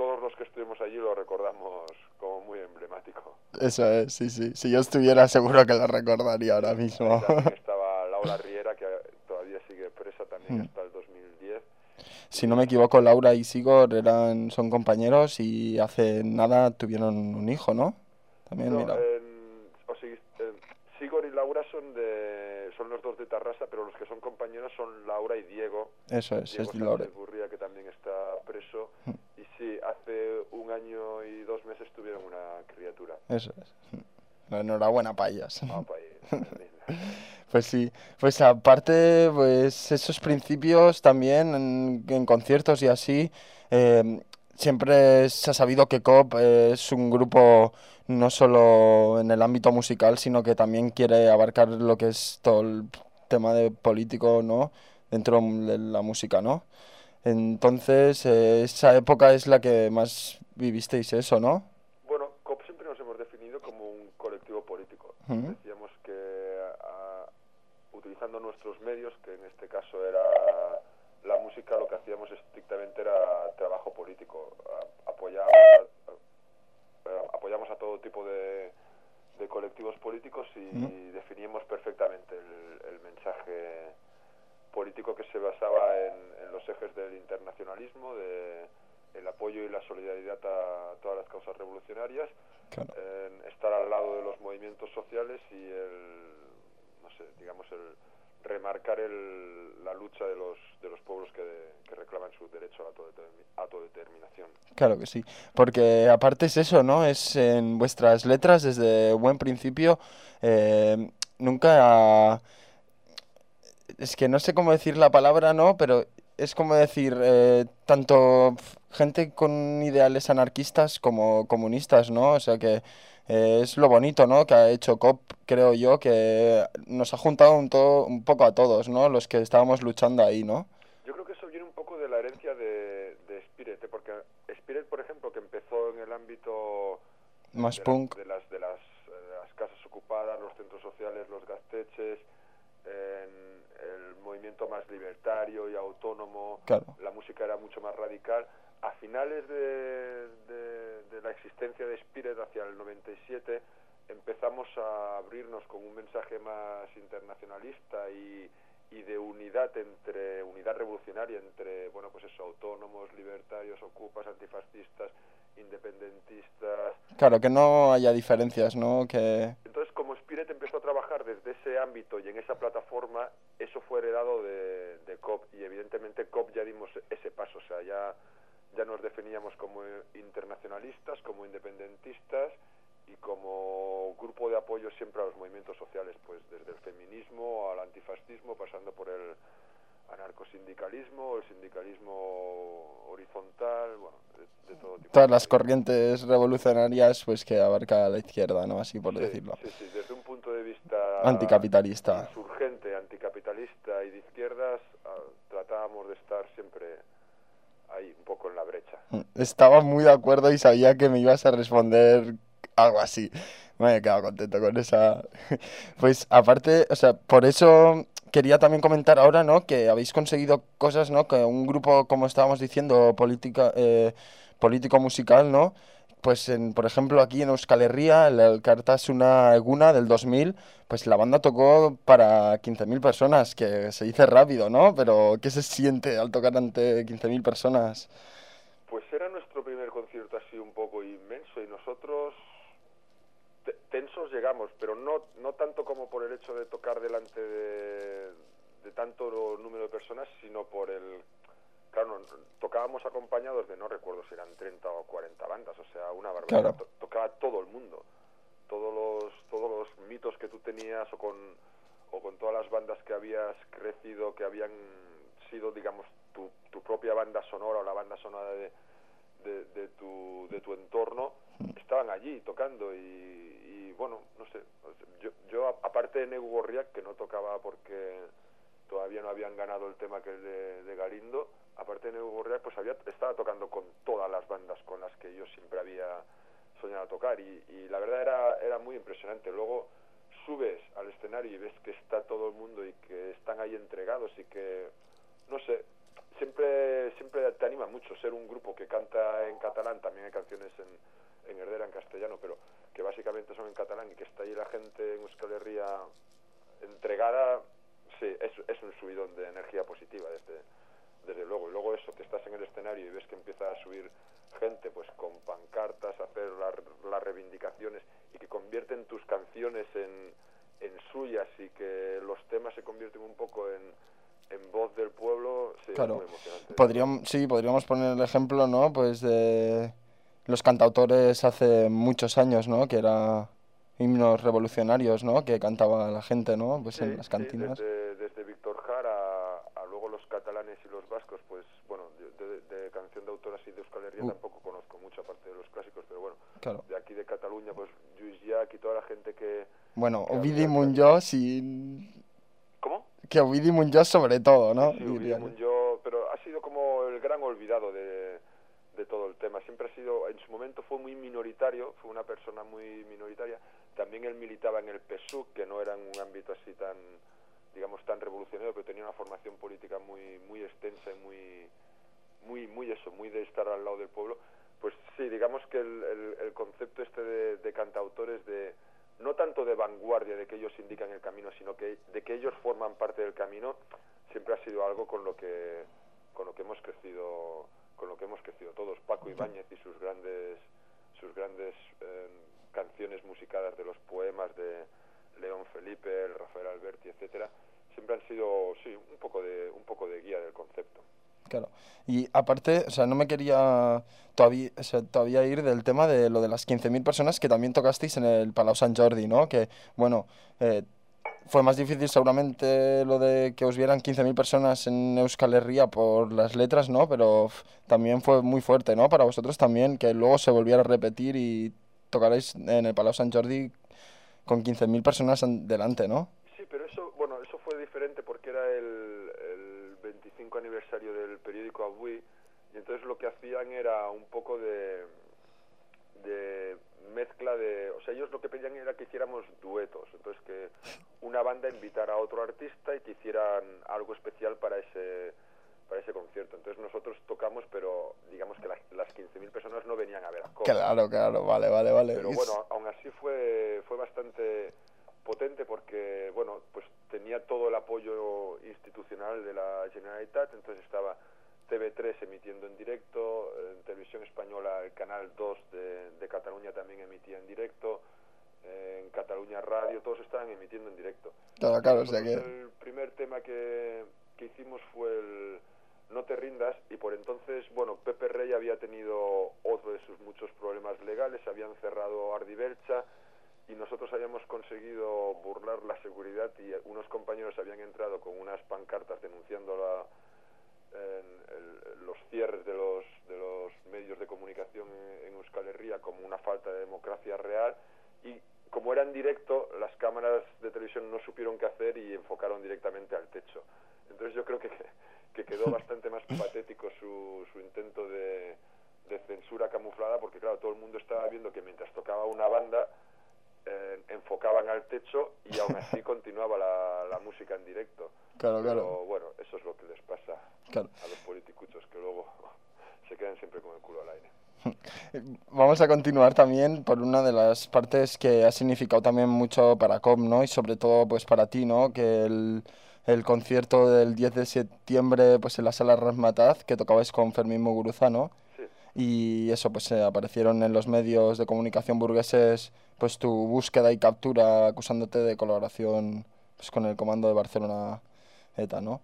todos los que estuvimos allí lo recordamos como muy emblemático. Eso es, sí, sí. Si yo estuviera seguro que lo recordaría ahora mismo. También estaba Laura Riera, que todavía sigue presa también Mm. hasta el 2010. Si no me equivoco, Laura y Sigor eran, son compañeros y hace nada tuvieron un hijo, ¿no? También, No, mira. en- Sigor y Laura son de son los dos de Tarrasa, pero los que son compañeros son Laura y Diego. Eso es, Diego es Laura. Gurría, que también está preso. Mm. Y sí, hace un año y dos meses tuvieron una criatura. Eso es. Enhorabuena ellas. Ah, pa' ahí, Pues sí, pues aparte, pues esos principios también en, en conciertos y así, eh, siempre se ha sabido que COP es un grupo no solo en el ámbito musical, sino que también quiere abarcar lo que es todo el tema de político, ¿no? Dentro de la música, ¿no? Entonces, eh, esa época es la que más vivisteis eso, ¿no? Bueno, COP siempre nos hemos definido como un colectivo político. Decíamos que utilizando nuestros medios, que en este caso era la música, lo que hacíamos estrictamente era trabajo político. Apoyábamos, a, a- apoyamos a todo tipo de, de colectivos políticos y Ujú. definíamos perfectamente el, el mensaje político que se basaba en, en los ejes del internacionalismo, de el apoyo y la solidaridad a todas las causas revolucionarias, Claro. en estar al lado de los movimientos sociales y el, no sé, digamos, el remarcar el, la lucha de los, de los pueblos que, que reclaman su derecho a la autodetermi- autodeterminación. Claro que sí, porque aparte es eso, ¿no? Es en vuestras letras desde buen principio, eh, nunca... Es que no sé cómo decir la palabra, ¿no? Pero es como decir, eh, tanto gente con ideales anarquistas como comunistas, ¿no? O sea que eh, es lo bonito, ¿no? Que ha hecho COP, creo yo, que nos ha juntado un, todo, un poco a todos, ¿no? Los que estábamos luchando ahí, ¿no? Yo creo que eso viene un poco de la herencia de, de Spirit, ¿eh? porque Spirit, por ejemplo, que empezó en el ámbito Más de, punk. de las, de, las, eh, de las casas ocupadas, los centros sociales, los gasteches, en el movimiento más libertario y autónomo, Claro. la música era mucho más radical. A finales de, de- de la existencia de Spirit, hacia el 97, empezamos a abrirnos con un mensaje más internacionalista y, y de unidad entre unidad revolucionaria entre bueno pues eso autónomos libertarios ocupas antifascistas independentistas Claro, que no haya diferencias, ¿no? Que... entonces como Spirit empezó a trabajar desde ese ámbito y en esa plataforma eso fue heredado de, de COP y evidentemente COP ya dimos ese paso o sea ya ya nos definíamos como internacionalistas como independentistas y como grupo de apoyo siempre a los movimientos sociales, pues desde el feminismo al antifascismo, pasando por el anarcosindicalismo, el sindicalismo horizontal, bueno, de, de todo tipo. Todas las corrientes revolucionarias pues que abarca la izquierda, ¿no? Así por Sí, decirlo. Sí, sí, desde un punto de vista Anticapitalista. insurgente, anticapitalista y de izquierdas, ah, tratábamos de estar siempre ahí, un poco en la brecha. Estaba muy de acuerdo y sabía que me ibas a responder algo así. Me he quedado contento con esa. Pues aparte, o sea, por eso quería también comentar ahora, ¿no? Que habéis conseguido cosas, ¿no? Que un grupo, como estábamos diciendo, política, eh, político musical, ¿no? Pues, por ejemplo, aquí en Euskal Herria, el, el Cartasuna Eguna del 2000, pues la banda tocó para 15.000 personas, que se dice rápido, ¿no? Pero, ¿qué se siente al tocar ante 15.000 personas? Pues era nuestro primer concierto así un poco inmenso y nosotros te- tensos llegamos, pero no, no tanto como por el hecho de tocar delante de, de tanto número de personas, sino por el... Claro, no- tocábamos acompañados de, no recuerdo si eran 30 o 40 bandas, o sea, una barbaridad. Claro. To- Tocaba todo el mundo. Todos los, todos los mitos que tú tenías o con, o con todas las bandas que habías crecido, que habían sido, digamos, tu, tu propia banda sonora o la banda sonora de, de, de tu, de tu entorno, estaban allí tocando y, y, bueno, no sé, yo, yo aparte de Negu Gorriak, que no tocaba porque todavía no habían ganado el tema que es de, de Galindo, aparte de Negu Gorriak, pues había, estaba tocando con todas las bandas con las que yo siempre había soñado tocar y, y la verdad era, era muy impresionante. Luego subes al escenario y ves que está todo el mundo y que están ahí entregados y que, no sé, siempre siempre te anima mucho ser un grupo que canta en catalán, también hay canciones en, en herdera en castellano, pero que básicamente son en catalán y que está ahí la gente en Euskal Herria entregada, sí, es, es un subidón de energía positiva desde, desde luego. Y luego eso, que estás en el escenario y ves que empieza a subir gente pues con pancartas, hacer la- las reivindicaciones y que convierten tus canciones en, en suyas y que los temas se convierten un poco en, en voz del pueblo, sí, es Claro. muy emocionante. Podríamos, sí, podríamos poner el ejemplo, ¿no? Pues de los cantautores hace muchos años, ¿no? Que era himnos revolucionarios, ¿no? Que cantaba la gente, ¿no? Pues Sí, en las sí, cantinas. desde, desde Víctor Jara a, a luego los catalanes y los vascos, pues bueno, de, de- de canción de autoras y de Euskal Herria Uh. tampoco conozco mucho, aparte de los clásicos, pero bueno, Claro. de aquí de Cataluña, pues Lluís Llach y toda la gente que... Bueno, Ovidi Muñoz y... Que Ovidi Muñoz sobre todo, ¿no? Sí, Muñoz, pero ha sido como el gran olvidado de, de todo el tema. Siempre ha sido, en su momento fue muy minoritario, fue una persona muy minoritaria. También él militaba en el PSUC, que no era en un ámbito así tan, digamos, tan revolucionario, pero tenía una formación política muy, muy extensa y muy, muy, muy eso, muy de estar al lado del pueblo. Pues sí, digamos que el, el, el concepto este de, de cantautores de no tanto de vanguardia de que ellos indican el camino, sino que de que ellos forman parte del camino, siempre ha sido algo con lo que con lo que hemos crecido con lo que hemos crecido todos. Paco Ibáñez y sus grandes sus grandes eh, canciones musicadas de los poemas de León Felipe, el Rafael Alberti, etcétera, siempre han sido sí un poco de un poco de guía del concepto. Claro. Y aparte, o sea, no me quería todavía, o sea, todavía ir del tema de lo de las 15.000 personas que también tocasteis en el Palau Sant Jordi, ¿no? Que, bueno, eh, fue más difícil seguramente lo de que os vieran 15.000 personas en Euskal Herria por las letras, ¿no? Pero también fue muy fuerte, ¿no? Para vosotros también, que luego se volviera a repetir y tocarais en el Palau Sant Jordi con 15.000 personas an- delante, ¿no? Sí, pero eso, bueno, eso fue diferente porque era el 25 aniversario del periódico Avui y entonces lo que hacían era un poco de, de mezcla de, o sea, ellos lo que pedían era que hiciéramos duetos, entonces que una banda invitara a otro artista y que hicieran algo especial para ese para ese concierto. Entonces nosotros tocamos, pero digamos que la- las 15.000 personas no venían a ver a Cobb. Claro, claro, vale, vale, vale. Pero bueno, aún así fue, fue bastante potente porque, bueno, pues tenía todo el apoyo institucional de la Generalitat, entonces estaba TV3 emitiendo en directo, en Televisión Española el Canal 2 de, de Cataluña también emitía en directo, en Cataluña Radio, todos estaban emitiendo en directo. Claro, claro, o sea Nosotros que- El primer tema que, que hicimos fue el No te rindas y por entonces, bueno, Pepe Rey había tenido otro de sus muchos problemas legales, habían cerrado Ardibelcha y nosotros habíamos conseguido burlar la seguridad y unos compañeros habían entrado con unas pancartas denunciando la, en- el- los cierres de los, de los medios de comunicación en, Euskal Herria como una falta de democracia real y como era en directo, las cámaras de televisión no supieron qué hacer y enfocaron directamente al techo. Entonces yo creo que, que quedó bastante más patético su, su intento de, de censura camuflada porque claro, todo el mundo estaba viendo que mientras tocaba una banda eh, enfocaban al techo y aún así continuaba la, la música en directo. Claro, Pero claro. bueno, eso es lo que les pasa Claro. a los politicuchos que luego se quedan siempre con el culo al aire. Vamos a continuar también por una de las partes que ha significado también mucho para COP, ¿no? Y sobre todo pues para ti, ¿no? Que el, el concierto del 10 de septiembre pues en la sala Razmataz, que tocabais con Fermín Muguruza, ¿no? Sí. Y eso pues eh, aparecieron en los medios de comunicación burgueses pues tu búsqueda y captura acusándote de colaboración pues con el comando de Barcelona ETA, ¿no?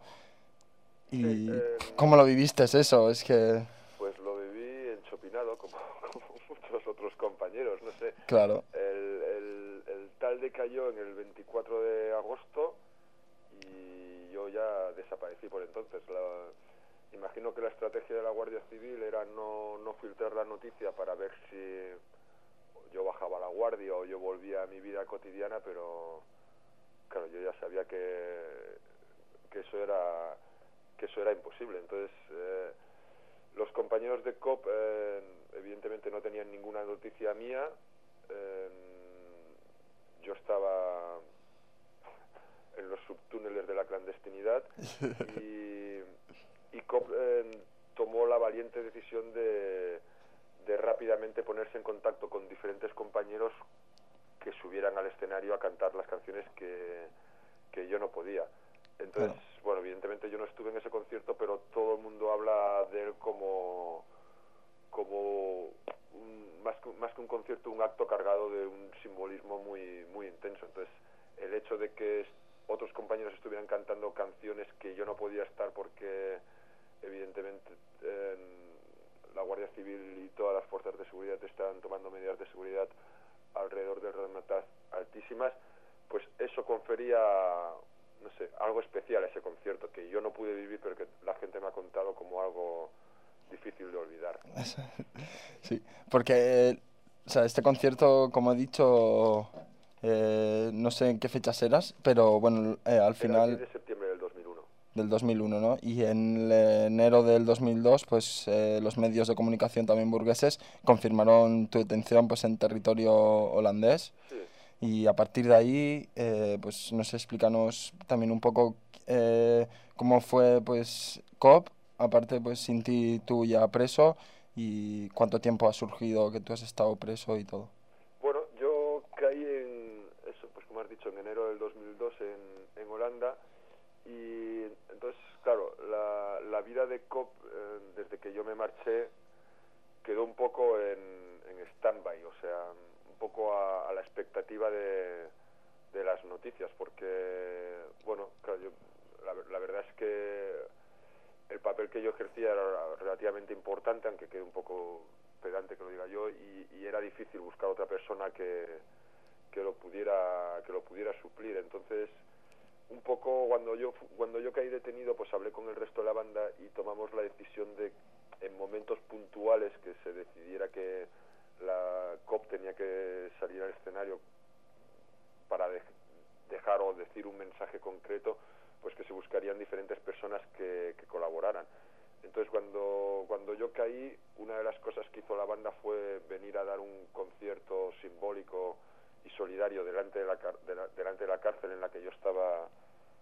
Y eh, ¿cómo lo viviste eso? Es que Pues lo viví enchopinado como, como muchos otros compañeros, no sé. Claro. El, el, el tal decayó en el 24 de agosto y yo ya desaparecí por entonces. La, imagino que la estrategia de la Guardia Civil era no, no filtrar la noticia para ver si yo bajaba la guardia o yo volvía a mi vida cotidiana, pero claro, yo ya sabía que, que eso era que eso era imposible. Entonces, eh, los compañeros de COP eh, evidentemente no tenían ninguna noticia mía. eh, yo estaba en los subtúneles de la clandestinidad y, y COP tomó la valiente decisión de, de rápidamente ponerse en contacto con diferentes compañeros que subieran al escenario a cantar las canciones que, que yo no podía. Entonces, bueno, evidentemente yo no estuve en ese concierto, pero todo el mundo habla de él como, como un- más, que, más que un concierto, un acto cargado de un simbolismo muy, muy intenso. Entonces, el hecho de que otros compañeros estuvieran cantando canciones que yo no podía estar porque, evidentemente, en la Guardia Civil y todas las fuerzas de seguridad estaban tomando medidas de seguridad alrededor del Ramataz altísimas, pues eso confería, no sé, algo especial a ese concierto que yo no pude vivir, pero que la gente me ha contado como algo difícil de olvidar. Sí, porque o sea, este concierto, como he dicho, eh, no sé en qué fechas eras, pero bueno, eh, al Era el final 10 de del 2001. del 2001, ¿no? Y en enero del 2002, pues eh, los medios de comunicación también burgueses confirmaron tu detención pues en territorio holandés. Sí. Y a partir de ahí, eh, pues no sé, explícanos también un poco eh, cómo fue pues COP, aparte pues sin ti tú ya preso y cuánto tiempo ha surgido que tú has estado preso y todo. Bueno, yo caí en, eso, pues como has dicho, en enero del 2002 en, en Holanda y entonces, claro, la, la vida de COP, eh, desde que yo me marché, quedó un poco en, en stand-by, o sea, un poco a, la expectativa de, de las noticias, porque, bueno, claro, yo, la, la verdad es que el papel que yo ejercía era relativamente importante, aunque quede un poco pedante que lo diga yo, y, y era difícil buscar otra persona que, que lo pudiera que lo pudiera suplir. Entonces, un poco cuando yo cuando yo caí detenido, pues hablé con el resto de la banda y tomamos la decisión de en momentos puntuales que se decidiera que la COP tenía que salir al escenario para dej- dejar o decir un mensaje concreto, pues que se buscarían diferentes personas que, que colaboraran. Entonces cuando, cuando yo caí, una de las cosas que hizo la banda fue venir a dar un concierto simbólico y solidario delante de la, car- de la- delante de la cárcel en la que yo estaba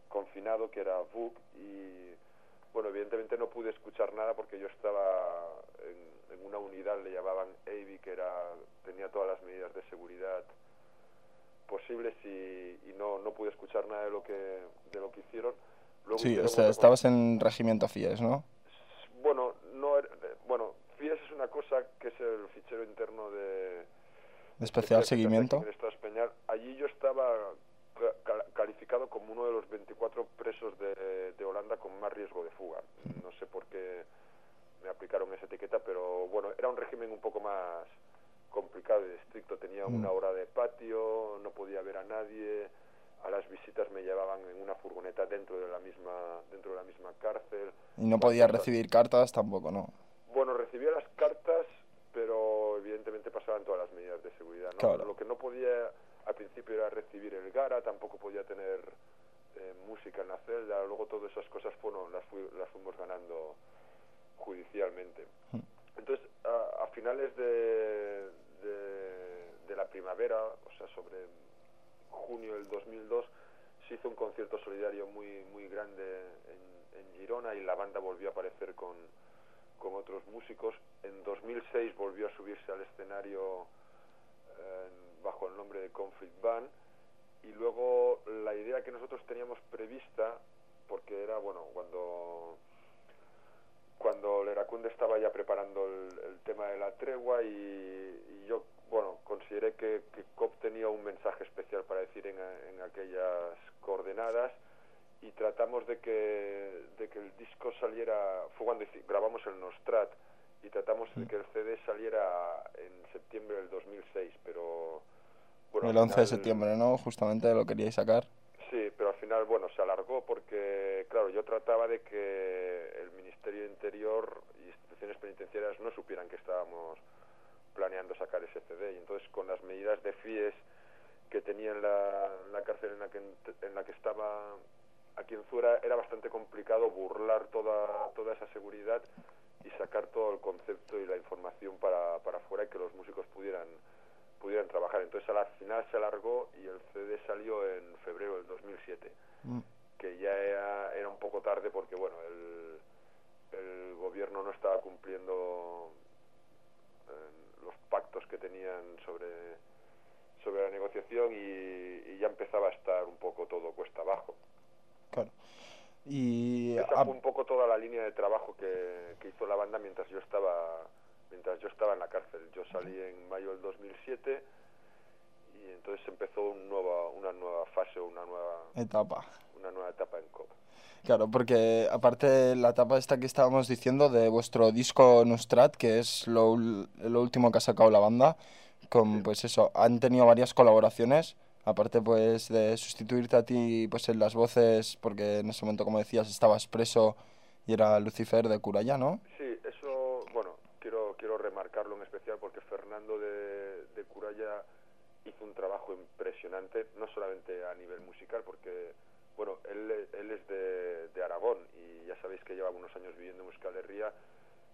confinado, que era VUC, y bueno, evidentemente no pude escuchar nada porque yo estaba en, en una unidad, le llamaban AVI, que era, tenía todas las medidas de seguridad posibles y, y no, no pude escuchar nada de lo que, de lo que hicieron. Luego Sí, este- un estabas en Regimiento FIES, ¿no? bueno, no, bueno, FIES es una cosa que es el fichero interno de, De especial seguimiento. Allí yo estaba ca- ca- calificado como uno de los 24 presos de, de Holanda con más riesgo de fuga. No sé por qué me aplicaron esa etiqueta, pero bueno, era un régimen un poco más complicado y estricto. Tenía Mm. una hora de patio, no podía ver a nadie. A las visitas me llevaban en una furgoneta dentro de la misma dentro de la misma cárcel. Y no podías recibir cartas tampoco, ¿no? Bueno, recibía las cartas, pero evidentemente pasaban todas las medidas de seguridad. ¿no? Claro. Lo que no podía al principio era recibir el GARA, tampoco podía tener eh, música en la celda, luego todas esas cosas fueron, las, fui- las fuimos ganando judicialmente. Entonces, a, a finales de, de, de la primavera, o sea, sobre junio del 2002, se hizo un concierto solidario muy muy grande en, en Girona y la banda volvió a aparecer con, con otros músicos. En 2006 volvió a subirse al escenario eh, bajo el nombre de Conflict Band y luego la idea que nosotros teníamos prevista, porque era, bueno, cuando cuando Leracunde estaba ya preparando el, tema de la tregua y, yo, bueno, consideré que, que COP tenía un mensaje especial para decir en aquellas coordenadas y tratamos de que, de que el disco saliera, fue cuando grabamos el Nostrat y tratamos de que el CD saliera en septiembre del 2006, pero bueno, el al 11 de septiembre, ¿no? Justamente lo queríais sacar. Sí, pero al final, bueno, se alargó porque, claro, yo trataba de que el Ministerio de Interior y instituciones penitenciarias no supieran que estábamos planeando sacar ese CD. Y entonces, con las medidas de FIES que tenía en la, en la cárcel en la que, en la que estaba aquí en Zuera, era bastante complicado burlar toda, toda esa seguridad y sacar todo el concepto y la información para, para afuera y que los músicos pudieran pudieran trabajar. Entonces al final se alargó y el CD salió en febrero del 2007, Mm. que ya era, era un poco tarde porque bueno, el, el gobierno no estaba cumpliendo eh, los pactos que tenían sobre sobre la negociación y, y ya empezaba a estar un poco todo cuesta abajo. Claro. Y Esa ah, fue un poco toda la línea de trabajo que, que hizo la banda mientras yo estaba mientras yo estaba en la cárcel. Yo salí en mayo del 2007 y entonces empezó un nueva, una nueva fase, una nueva etapa. una nueva etapa en COP. Claro, porque aparte la etapa esta que estábamos diciendo de vuestro disco Nostrat, que es lo, lo último que ha sacado la banda, con pues eso, han tenido varias colaboraciones, aparte pues de sustituirte a ti pues en las voces, porque en ese momento como decías estabas preso y era Lucifer de Curaya, ¿no? Sí, eso, bueno, quiero quiero remarcarlo en especial porque Fernando de, de Curaya hizo un trabajo impresionante, no solamente a nivel musical, porque, bueno, él, él es de, de Aragón y ya sabéis que lleva unos años viviendo en Euskal Herria,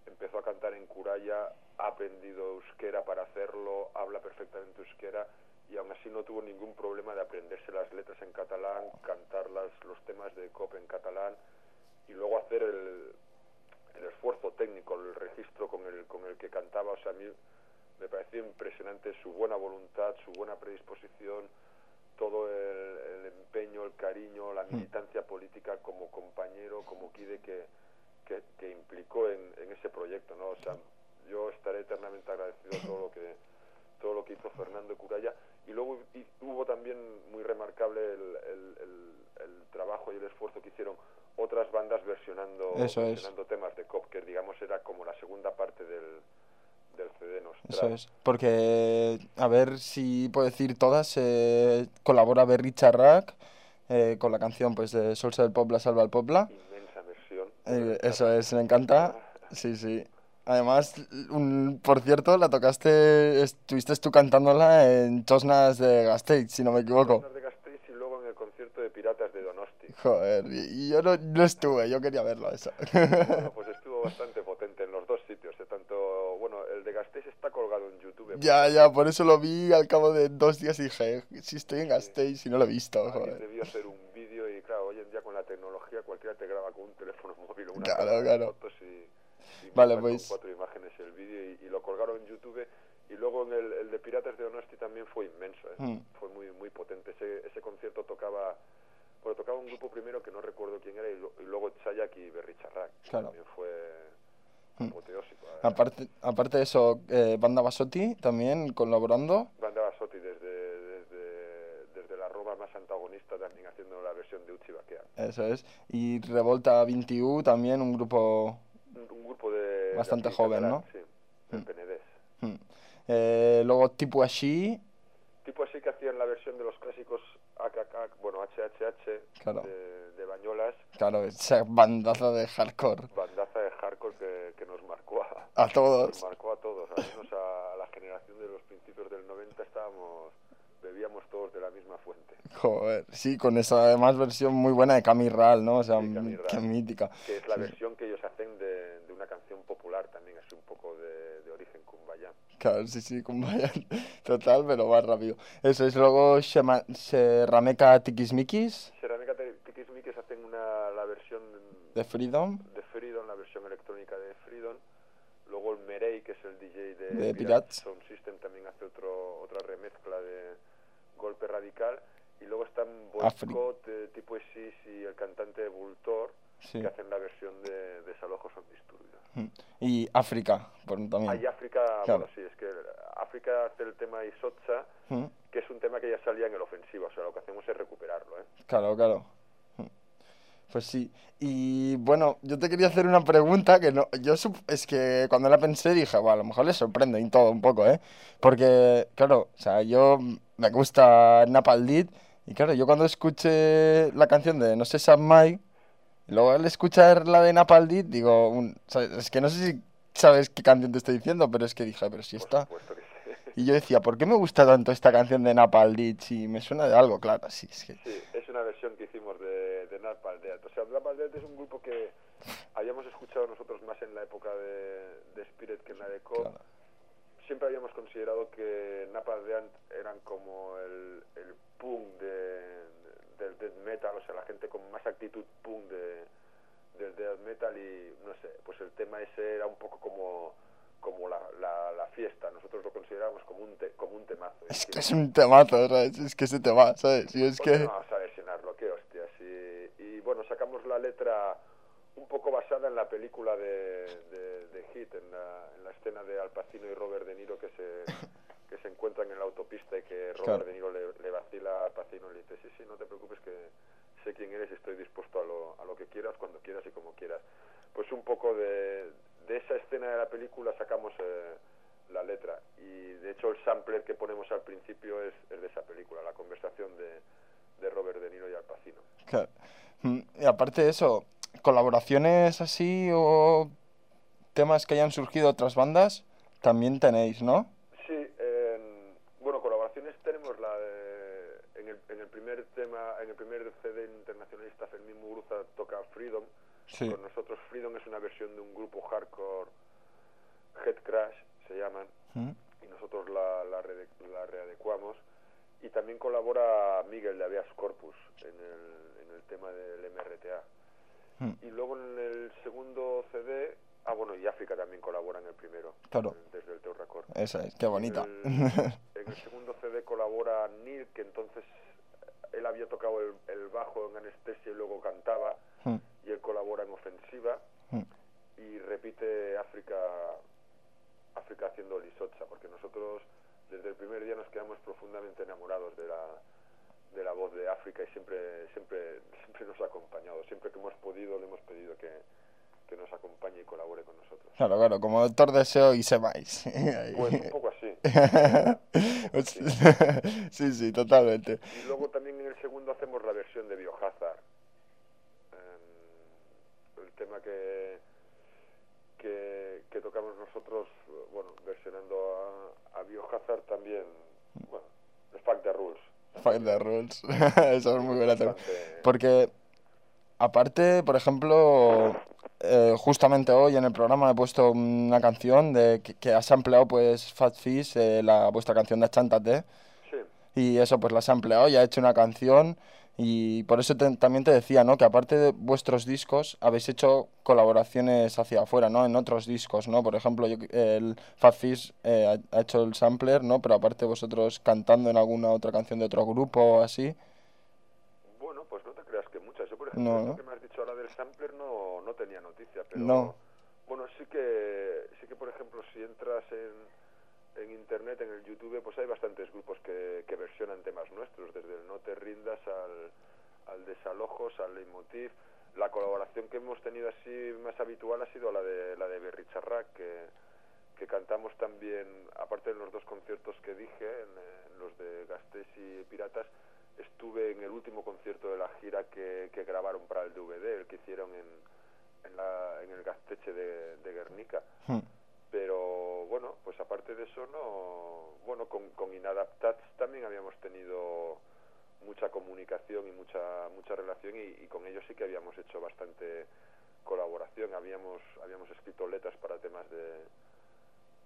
empezó a cantar en Curaya, ha aprendido euskera para hacerlo, habla perfectamente euskera y aún así no tuvo ningún problema de aprenderse las letras en catalán, cantar las, los temas de COP en catalán y luego hacer el, el esfuerzo técnico, el registro con el, con el que cantaba. O sea, a mí me pareció impresionante su buena voluntad, su buena predisposición, todo el, el empeño, el cariño, la militancia política como compañero, como Kide que, que, que implicó en, en ese proyecto, ¿no? O sea, yo estaré eternamente agradecido a todo lo que todo lo que hizo Fernando Curaya y luego y- hubo también muy remarcable el, el- el- el trabajo y el esfuerzo que hicieron otras bandas versionando, Eso es. versionando temas de COP, que digamos era como la segunda parte del, del CD Nostra. Eso es. Porque, a ver si puedo decir todas, eh, colabora Berry Charrac eh, con la canción pues de Solsa del Popla, Salva al Popla. Inmensa versión. Eh, eso es, me encanta. Sí, sí. Además, un- por cierto, la tocaste, estuviste tú cantándola en Chosnas de Gasteiz, si no me equivoco. Chosnas de Gasteiz y luego en el concierto de Piratas de Donosti. Joder, y, yo no, no estuve, yo quería verlo eso. Bueno, pues estuvo bastante potente en los dos sitios, eh, tanto, bueno, el de Gasteiz está colgado en YouTube. Ya, ya, por eso lo vi al cabo de dos días y dije, si estoy en Gasteiz y no lo he visto, joder. debió hacer un vídeo y claro, hoy en día con la tecnología cualquiera te graba con un teléfono móvil o una Claro, de claro. y Vale, pues- con cuatro imágenes el vídeo y, y lo colgaron en YouTube y luego en el, el de Piratas de Donosti también fue inmenso, ¿eh? Mm. fue muy muy potente. Ese, ese concierto tocaba bueno, tocaba un grupo primero que no recuerdo quién era y, lo- y luego Chayak y Berricharrac. Claro. También fue Mm. apoteósico. ¿eh? Aparte, aparte de eso, eh, Banda Basotti también colaborando. Banda Basotti desde, desde, desde la Roma más antagonista también haciendo la versión de Uchi Baquea. Eso es. Y Revolta 21 también, un grupo Un, grupo de... Bastante de joven, catalán, ¿no? Sí, del Mm. Penedés. Mm. Eh, luego Tipo Así, Tipo así que hacían la versión de los clásicos AKK, bueno, HHH Claro. de, de Bañolas, claro, esa bandaza de hardcore. bandaza de hardcore que, que nos marcó a, A todos. Nos marcó a todos, al menos a, la generación de los principios del 90 estábamos, bebíamos todos de la misma fuente. Joder, sí, con esa además versión muy buena de Cami Ral, ¿no? O sea, Sí, mítica. Que es la Sí. versión que ellos hacen de, de una canción popular también, así un poco de, de origen kumbaya. Claro, sí, sí, con Bayan. Total, pero más rápido. Eso es, luego Shema- Sherameca Tikismikis Cerámica Tikismikis hacen una, la versión de Freedom. de Freedom, la versión electrónica de Freedom. Luego el Merey, que es el DJ de, De Pirates. Sound System, también hace otro, otra remezcla de Golpe Radical. Y luego están. Boycott, eh, Tipo Isis y el cantante Vultor, Sí. que hacen la versión de Desalojos son disturbios. Mm. Y África, por también. Hay África, Claro. bueno, sí, es que África hace el tema Isotsa, Mm. que es un tema que ya salía en el ofensivo, o sea, lo que hacemos es recuperarlo, ¿eh? Claro, claro. Mm. Pues sí. Y bueno, yo te quería hacer una pregunta que no. Yo es que cuando la pensé dije, bueno, a lo mejor le sorprende y todo un poco, ¿eh? Porque, claro, o sea, yo me gusta Napalm Death y claro, yo cuando escuché la canción de No sé Sam y luego al escuchar la de Napalm Death, digo, un- ¿sabes? es que no sé si sabes qué canción te estoy diciendo, pero es que dije, pero si está. Sí. Y yo decía, ¿por qué me gusta tanto esta canción de Napalm Death? Si me suena de algo, claro, sí, es que. Sí, es una versión que hicimos de, de Napalm Death. O sea, Napalm Death es un grupo que habíamos escuchado nosotros más en la época de, de Spirit que en la de Co. Claro. Siempre habíamos considerado que Napalm Death eran como el, el punk de, del death metal, o sea, la gente con más actitud punk de, del death metal y, no sé, pues el tema ese era un poco como como la, la, la fiesta, nosotros lo considerábamos como un, te- como un temazo. Es Y que es un temazo, ¿sabes? Es que se te va, ¿sabes? Y es ¿Por qué que... no a versionarlo? ¿Qué hostias? Y, y bueno, sacamos la letra un poco basada en la película de, de, de Hit, en la, en la escena de Al Pacino y Robert De Niro que se, que se encuentran en la autopista y que Robert Claro. De Niro le, le vacila a Al Pacino y le dice, sí, sí, no te preocupes que sé quién eres y estoy dispuesto a lo, a lo que quieras, cuando quieras y como quieras. Pues un poco de, de esa escena de la película sacamos eh, la letra y de hecho el sampler que ponemos al principio es, es de esa película, la conversación de, de Robert De Niro y Al Pacino. Claro. Mm, Y aparte de eso, colaboraciones así o temas que hayan surgido otras bandas, también tenéis, ¿no? Sí, en- bueno, colaboraciones tenemos la de, en, el, en el primer tema, en el primer CD internacionalista Fermín Muguruza toca Freedom. Sí. Con nosotros Freedom es una versión de un grupo hardcore, Head Crash se llaman, Mm. y nosotros la, la, rede- la readecuamos. Y también colabora Miguel de Avias Corpus en el, en el tema del MRTA. Mm. Y luego en el segundo CD, ah bueno, y África también colabora en el primero, Claro. desde el Teu Record. Esa es, qué bonita. En el, en el segundo CD colabora Neil, que entonces eh, él había tocado el, el bajo en anestesia y luego cantaba, Mm. y él colabora en ofensiva, Mm. y repite África, África haciendo Lisotsa, porque nosotros desde el primer día nos quedamos profundamente enamorados de la, de la voz de África y siempre, siempre, siempre nos ha acompañado. Siempre que hemos podido le hemos pedido que, que nos acompañe y colabore con nosotros. Claro, claro, como Doctor Deseo y Sebais. Pues un poco así. sí, sí, totalmente. Y luego también en el segundo hacemos la versión de Biohazard. Em, el tema que, que, que tocamos nosotros, bueno, versionando a, a Biohazard también, bueno, The Fact the Rules. Fight the rules. Eso es muy buena Porque, aparte, por ejemplo, eh, justamente hoy en el programa he puesto una canción de que, que has ampliado pues Fat Fish, eh, la, vuestra canción de Achántate. Sí. Y eso pues la has ampliado y ha hecho una canción Y por eso te- también te decía, ¿no? Que aparte de vuestros discos, habéis hecho colaboraciones hacia afuera, ¿no? En otros discos, ¿no? Por ejemplo, yo, el Fat Fish eh, ha, ha hecho el sampler, ¿no? Pero aparte vosotros cantando en alguna otra canción de otro grupo o así. Bueno, pues no te creas que muchas. Yo, por ejemplo, No, lo ¿no? que me has dicho ahora del sampler no, no tenía noticia, pero No. bueno, sí que, sí que por ejemplo, si entras en, en internet, en el YouTube, pues hay bastantes grupos que, que versionan temas nuestros, desde el No te rindas al, al Desalojos, al Leitmotiv. La colaboración que hemos tenido así más habitual ha sido la de la de Berry Charrac, que, que cantamos también, aparte de los dos conciertos que dije, en, los de Gasteiz y Piratas, estuve en el último concierto de la gira que, que grabaron para el DVD, el que hicieron en, en el Gasteche de, de Guernica. Hmm. Pero bueno, pues aparte de eso, no. Bueno, con, con Inadaptats también habíamos tenido mucha comunicación y mucha mucha relación y, y con ellos sí que habíamos hecho bastante colaboración. Habíamos habíamos escrito letras para temas de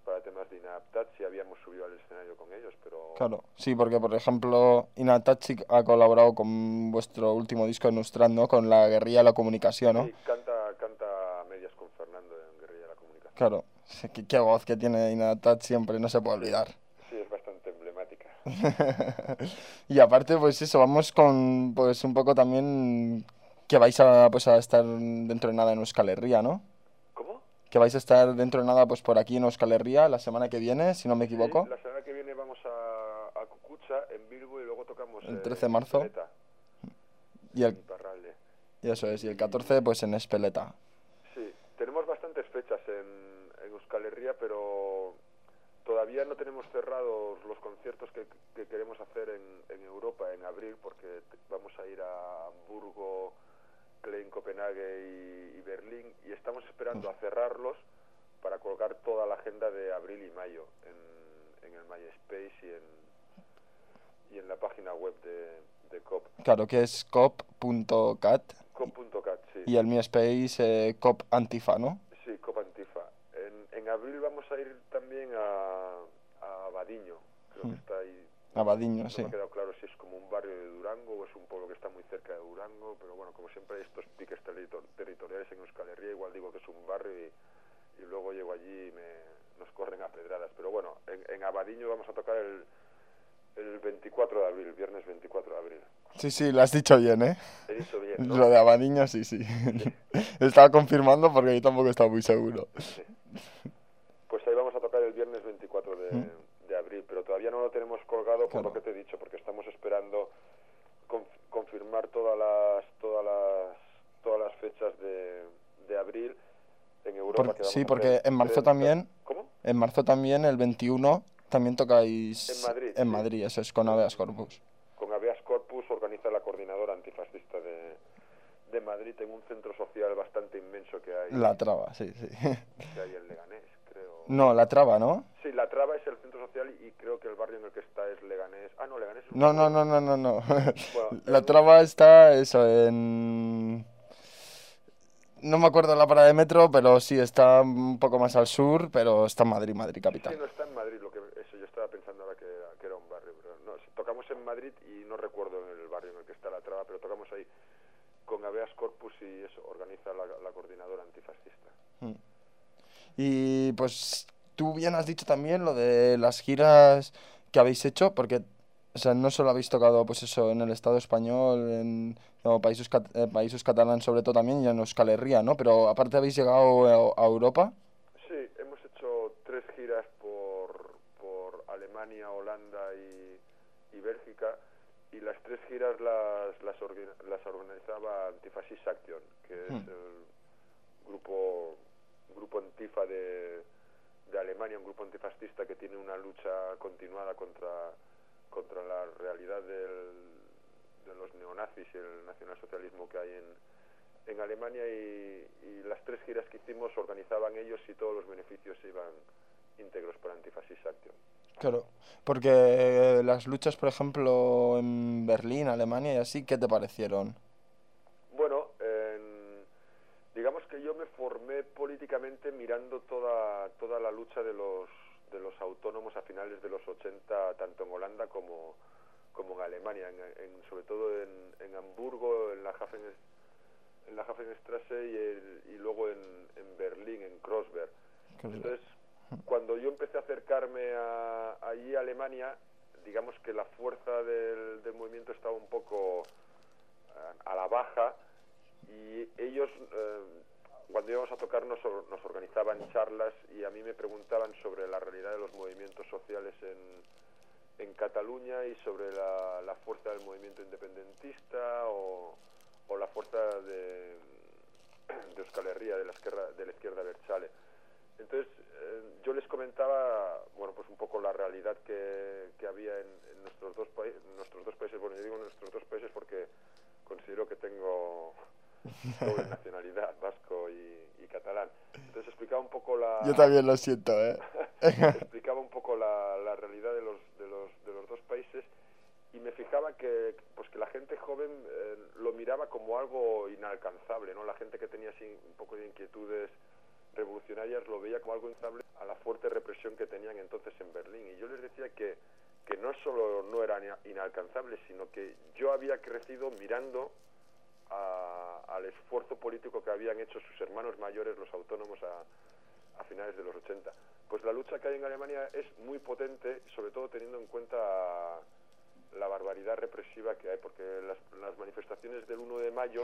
para temas de Inadaptats y habíamos subido al escenario con ellos, pero Claro, sí, porque por ejemplo, Inatachi ha colaborado con vuestro último disco en Nustrad, ¿no? Con la guerrilla de la comunicación, ¿no? sí, canta canta a medias con Fernando en Guerrilla de la Comunicación. Claro, sí, qué, qué voz que tiene Inatachi siempre, no se puede olvidar. Sí, es bastante emblemática. y aparte, pues eso, vamos con, pues un poco también que vais a, pues, a estar dentro de nada en Euskal Herria, ¿no? ¿Cómo? Que vais a estar dentro de nada, pues por aquí en Euskal Herria la semana que viene, si no me equivoco. Sí, la semana que viene vamos a, a Cucucha, en Bilbo, y luego tocamos El eh, 13 de en marzo. Y el, y eso es, y el 14 pues en Espeleta. Sí, tenemos bastantes fechas en, en Euskal Herria, pero todavía no tenemos cerrados los conciertos que, que queremos hacer en, en Europa en abril, porque vamos a ir a Hamburgo, Klein, Copenhague y, y Berlín, y estamos esperando a cerrarlos para colgar toda la agenda de abril y mayo en, en el MySpace y en, y en la página web de, de COP. Claro, que es cop.cat COP.cat, sí. y el MySpace eh, cop antifa, ¿no? En, abril vamos a ir también a, a Badiño, creo que Mm. está ahí. No sí. me ha quedado claro si es como un barrio de Durango o es un pueblo que está muy cerca de Durango, pero bueno, como siempre hay estos piques territo- territoriales en Euskal Herria, igual digo que es un barrio y, y luego llego allí y me, nos corren a pedradas. Pero bueno, en, en Abadiño vamos a tocar el, el 24 de abril, viernes 24 de abril. Sí, sí, lo has dicho bien, ¿eh? He dicho bien, ¿no? Lo de Abadiño, sí, sí. Estaba confirmando porque yo tampoco estaba muy seguro. Pues ahí vamos a tocar el viernes 24 de, Mm. de abril, pero todavía no lo tenemos colgado por Claro. lo que te he dicho, porque estamos esperando conf- confirmar todas las todas las todas las fechas de, de abril en Europa. Por- que vamos sí, porque en marzo también, ¿Cómo? en marzo también, el 21, también tocáis En Madrid, en sí. Madrid, eso es con Habeas Corpus. Organiza la coordinadora antifascista de, de Madrid en un centro social bastante inmenso que hay, La traba, sí, sí. que hay en Leganés, creo. No, la traba, ¿no? Sí, la Traba es el centro social y creo que el barrio en el que está es Leganés. Ah, no, Leganés es un No, no, no, no, no, no. Bueno, La traba está, eso, en... No me acuerdo la parada de metro, pero sí, está un poco más al sur, pero está en Madrid, Madrid capital. Sí, no está en Madrid, lo que eso yo estaba pensando ahora que, era- un barrio, pero no, tocamos en Madrid y no recuerdo el barrio en el que está la traba, pero tocamos ahí con Habeas Corpus y eso organiza la, coordinadora antifascista. Mm. Y pues tú bien has dicho también lo de las giras que habéis hecho, porque o sea, no solo habéis tocado pues eso en el Estado español, en países, eh, países catalanes sobre todo también y en Euskal Herria, ¿no? Pero aparte habéis llegado a Europa. Sí, hemos hecho tres giras por, por Alemania, Holanda y, y Bélgica y las tres giras las, las, orga- las organizaba Antifascist Action, que es Hmm. el grupo, grupo antifa de, de Alemania, un grupo antifascista que tiene una lucha continuada contra, contra la realidad del, de los neonazis y el nacionalsocialismo que hay en, en Alemania y, y las tres giras que hicimos organizaban ellos y todos los beneficios iban íntegros para Antifascist Action. Claro, porque las luchas, por ejemplo, en Berlín, Alemania y así, ¿qué te parecieron? Bueno, en- digamos que yo me formé políticamente mirando toda, toda la lucha de los, de los autónomos a finales de los 80, tanto en Holanda como, como en Alemania, en, en- sobre todo en, en Hamburgo, en la Hafen, en la Hafenstrasse y, el- y luego en, en Berlín, en Kreuzberg. Entonces, cuando yo empecé a acercarme a, allí a Alemania, digamos que la fuerza del, movimiento estaba un poco eh, a la baja y ellos eh, cuando íbamos a tocar nos, nos organizaban charlas y a mí me preguntaban sobre la realidad de los movimientos sociales en, en Cataluña y sobre la, fuerza del movimiento independentista o, o la fuerza de, de Euskal Herria, de la izquierda, de la izquierda Berchale. Entonces eh, yo les comentaba, bueno, pues un poco la realidad que, que había en, en nuestros dos países, nuestros dos países. Bueno, yo digo nuestros dos países porque considero que tengo doble nacionalidad, vasco y, y catalán. Entonces explicaba un poco la. Yo también lo siento, ¿eh? explicaba un poco la, la realidad de los, de los de los dos países y me fijaba que pues que la gente joven eh, lo miraba como algo inalcanzable, ¿no? La gente que tenía así un poco de inquietudes revolucionarias lo veía como algo inalcanzable a la fuerte represión que tenían entonces en Berlín. Y yo les decía que, que no solo no eran ina- inalcanzables, sino que yo había crecido mirando a- al esfuerzo político que habían hecho sus hermanos mayores, los autónomos, a, finales de los 80. Pues la lucha que hay en Alemania es muy potente, sobre todo teniendo en cuenta la barbaridad represiva que hay, porque las, las manifestaciones del 1 de mayo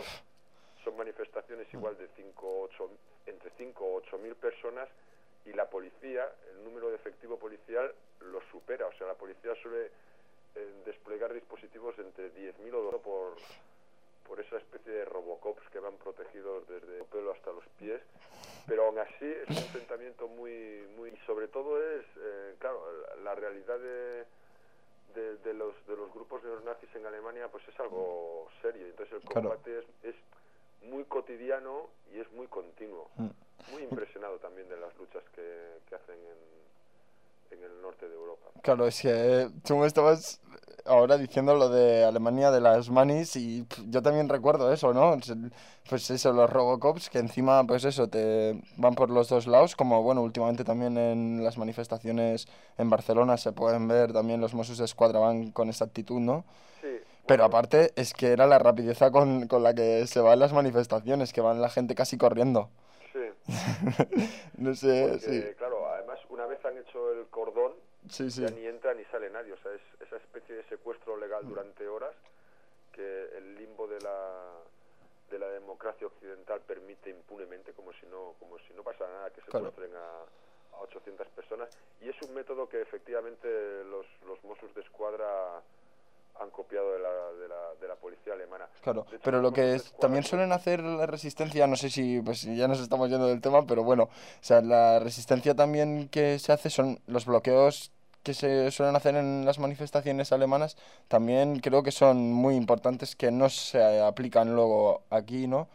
son manifestaciones igual de 5 8, entre 5 o 8 mil personas y la policía, el número de efectivo policial lo supera. O sea, la policía suele eh, desplegar dispositivos entre 10.000 o 12.000 por, por esa especie de robocops que van protegidos desde el pelo hasta los pies. Pero aún así es un enfrentamiento muy, muy... Y sobre todo es, eh, claro, la, realidad de, de, de los, de los grupos neonazis en Alemania pues es algo serio. Entonces el Claro. combate es, es muy cotidiano y es muy continuo. Muy impresionado también de las luchas que, que hacen en, en el norte de Europa. Claro, es que eh, tú me estabas ahora diciendo lo de Alemania de las manis y yo también recuerdo eso, ¿no? Pues eso, los Robocops que encima, pues eso, te van por los dos lados, como bueno, últimamente también en las manifestaciones en Barcelona se pueden ver también los Mossos de Escuadra van con esa actitud, ¿no? Sí, Pero aparte es que era la rapideza con, con la que se van las manifestaciones, que van la gente casi corriendo. Sí. No sé, Porque, sí. claro, además una vez han hecho el cordón, Sí, sí. ya ni entra ni sale nadie. O sea, es esa especie de secuestro legal durante horas que el limbo de la de la democracia occidental permite impunemente, como si no como si no pasara nada, que Claro. secuestren a, a 800 personas. Y es un método que efectivamente los, los Mossos de Escuadra han copiado de la, de la, de la policía alemana. Claro, hecho, pero lo que es- también suelen hacer la resistencia, no sé si pues ya nos estamos yendo del tema, pero bueno, o sea, la resistencia también que se hace son los bloqueos que se suelen hacer en las manifestaciones alemanas, también creo que son muy importantes que no se aplican luego aquí, ¿no?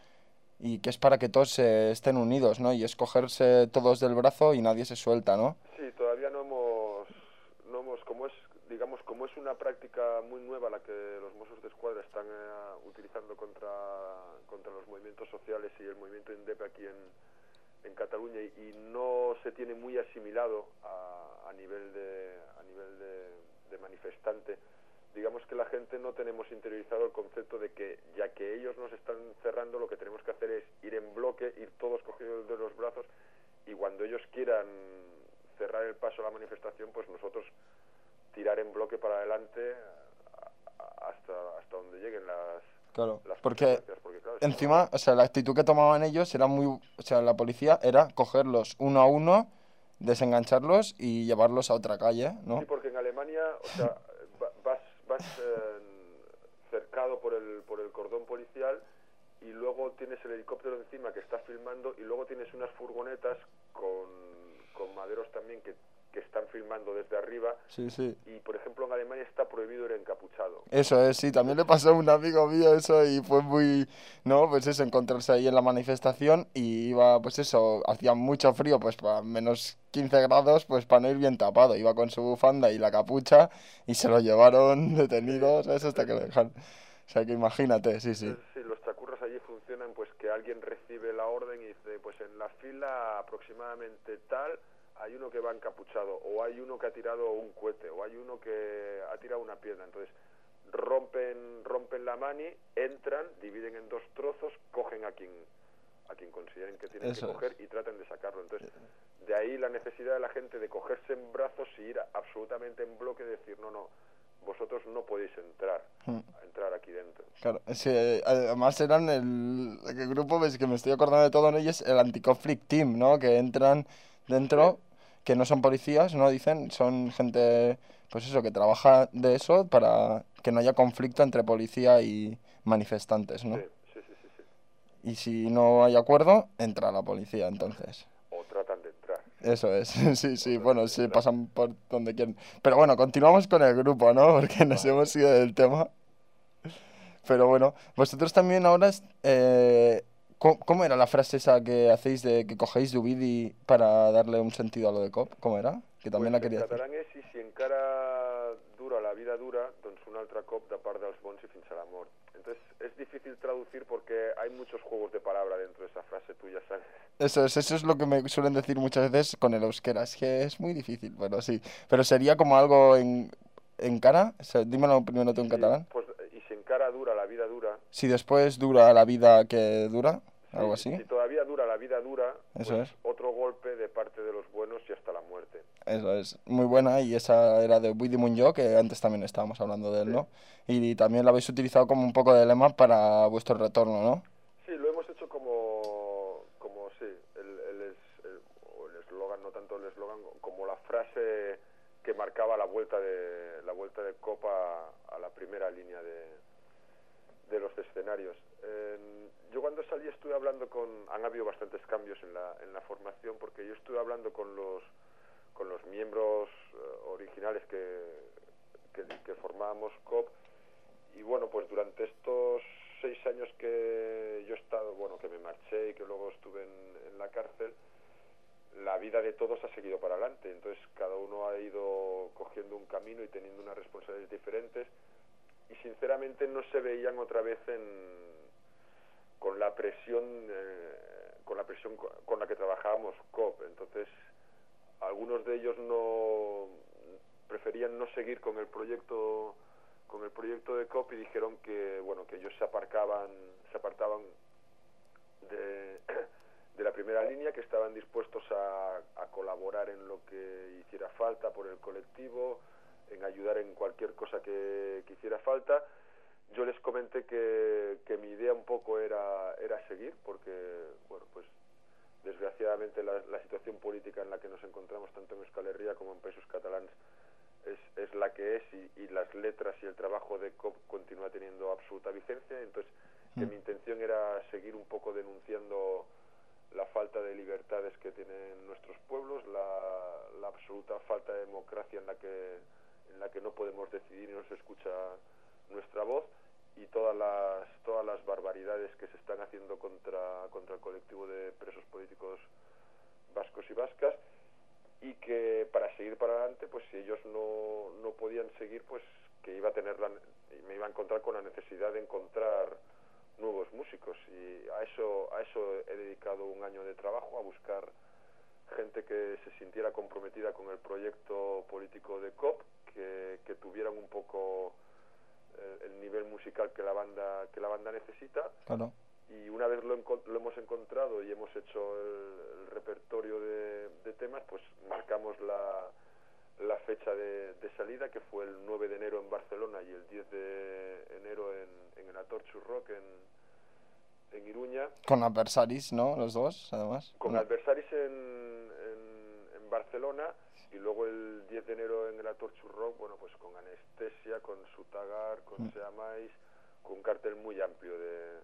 Y que es para que todos eh, estén unidos, ¿no? Y escogerse todos del brazo y nadie se suelta, ¿no? Sí, todavía no hemos, no hemos, como es, digamos, como es una práctica muy nueva la que los Mossos de Escuadra están eh, utilizando contra, contra los movimientos sociales y el movimiento INDEP aquí en, en Cataluña y, no se tiene muy asimilado a, a nivel de, a nivel de, de manifestante. Digamos que la gente no tenemos interiorizado el concepto de que ya que ellos nos están cerrando, lo que tenemos que hacer es ir en bloque, ir todos cogidos de los brazos y cuando ellos quieran cerrar el paso a la manifestación, pues nosotros tirar en bloque para adelante hasta hasta donde lleguen las Claro, las porque claro, encima, o sea, la actitud que tomaban ellos era muy, o sea, la policía era cogerlos uno a uno, desengancharlos y llevarlos a otra calle, ¿no? Sí, porque en Alemania, o sea, va- vas, vas eh, cercado por el, por el cordón policial y luego tienes el helicóptero encima que está filmando y luego tienes unas furgonetas con, con maderos también que, que están filmando desde arriba Sí, sí. y, por ejemplo, en Alemania está prohibido ir encapuchado. Eso es, sí, también le pasó a un amigo mío eso y fue muy, no, pues eso, encontrarse ahí en la manifestación y iba, pues eso, hacía mucho frío, pues para menos 15 grados, pues para no ir bien tapado, iba con su bufanda y la capucha y se lo llevaron detenido, ¿sabes? Hasta que le dejan. O sea que imagínate, sí, sí. Sí, los chacurros allí funcionan pues que alguien recibe la orden y dice, pues en la fila aproximadamente tal hay uno que va encapuchado o hay uno que ha tirado un cohete o hay uno que ha tirado una piedra. Entonces, rompen, rompen la mani, entran, dividen en dos trozos, cogen a quien, a quien consideren que tienen Eso que es. coger y tratan de sacarlo. Entonces, de ahí la necesidad de la gente de cogerse en brazos y ir absolutamente en bloque y decir, no, no, vosotros no podéis entrar, Mm. entrar aquí dentro. Claro, es que, además eran el, el grupo, ves que me estoy acordando de todo en ellos, el anti-conflict team, ¿no? Que entran dentro, que no son policías, ¿no? Dicen, son gente, pues eso, que trabaja de eso para que no haya conflicto entre policía y manifestantes, ¿no? Sí, sí, sí, sí, sí. Y si no hay acuerdo, entra la policía, entonces. O tratan de entrar. Eso es, sí, sí, bueno, sí, pasan por donde quieren. Pero bueno, continuamos con el grupo, ¿no? Porque nos hemos ido del tema. Pero bueno, vosotros también ahora, eh, ¿cómo, cómo era la frase esa que hacéis de que cogéis Dubidi para darle un sentido a lo de COP? ¿Cómo era? Que también la Pues quería en decir. catalán és i si encara dura la vida dura, doncs un altre cop de part dels bons i fins a la mort. Entonces es difícil traducir porque hay muchos juegos de palabra dentro de esa frase, tú ya sabes. Eso es, eso es lo que me suelen decir muchas veces con el euskera, es que es muy difícil, bueno, sí. Pero sería como algo en, en cara, o sea, dímelo primero tú en catalán. Pues y si encara dura la vida dura, Si después dura la vida que dura, algo así. si todavía dura la vida dura, Eso pues es. otro golpe de parte de los buenos y hasta la muerte. Eso es, muy buena y esa era de Woody Munyo, que antes también estábamos hablando de él, ¿no? Y también la habéis utilizado como un poco de lema para vuestro retorno, ¿no? Sí, lo hemos hecho como, como sí, el el es- el- o el eslogan, no tanto el eslogan, como la frase que marcaba la vuelta de la vuelta de Copa a la primera línea de, de los escenarios. En- yo cuando salí estuve hablando con, han habido bastantes cambios en la, en la formación porque yo estuve hablando con los con los miembros eh, originales que, que, que formábamos COP y bueno, pues durante estos seis años que yo he estado, bueno, que me marché y que luego estuve en, en la cárcel, la vida de todos ha seguido para adelante. Entonces cada uno ha ido cogiendo un camino y teniendo unas responsabilidades diferentes y sinceramente no se veían otra vez en, con la presión eh, con la presión co- con la que trabajábamos COP. Entonces algunos de ellos no preferían no seguir con el proyecto con el proyecto de COP y dijeron que bueno que ellos se aparcaban se apartaban de, de la primera línea que estaban dispuestos a colaborar en lo que hiciera falta por el colectivo en ayudar en cualquier cosa que, que hiciera falta yo les comenté que, que mi idea un poco era era seguir porque bueno pues desgraciadamente la, la situación política en la que nos encontramos tanto en Euskal Herria como en países catalanes es, es la que es y, y las letras y el trabajo de COP continúa teniendo absoluta vigencia entonces que Mm. mi intención era seguir un poco denunciando la falta de libertades que tienen nuestros pueblos la, la absoluta falta de democracia en la que en la que no podemos decidir y no se escucha nuestra voz y todas las todas las barbaridades que se están haciendo contra contra el colectivo de presos políticos vascos y vascas y que para seguir para adelante pues si ellos no, no podían seguir pues que iba a tener la, me iba a encontrar con la necesidad de encontrar nuevos músicos. Y a eso a eso he dedicado un año de trabajo a buscar gente que se sintiera comprometida con el proyecto político de COP que, que tuvieran un poco eh, el nivel musical que la banda que la banda necesita Claro. y una vez lo, lo hemos encontrado y hemos hecho el, el repertorio de, de temas, pues marcamos la, la fecha de, de salida, que fue el 9 de enero en Barcelona y el 10 de enero en, en el Atorchu Rock en, en Iruña, Con adversaris, ¿no? Los dos, además. con No. Adversaris en, en, en Barcelona y luego el 10 de enero en el Atorchu Rock, bueno, pues con Anestesia, con Sutagar, con Mm. Seamais, con un cartel muy amplio de,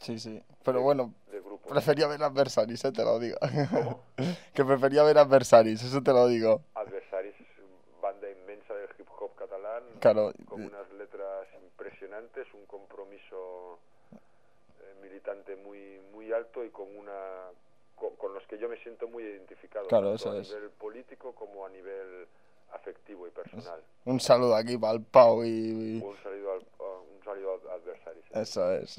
Sí, sí. Pero bueno, de prefería ver adversaris, eh, te lo digo. que prefería ver adversaris, eso te lo digo. Adversaris es una banda inmensa del hip hop catalán, Claro, con eh. unas letras impresionantes, un compromiso eh, militante muy muy alto y con una con, con los que yo me siento muy identificado, Claro, tanto eso a es. nivel político como a nivel afectivo y personal. Un saludo aquí para el Pau y... Un saludo al, un saludo a Adversaris. eh. Eso es.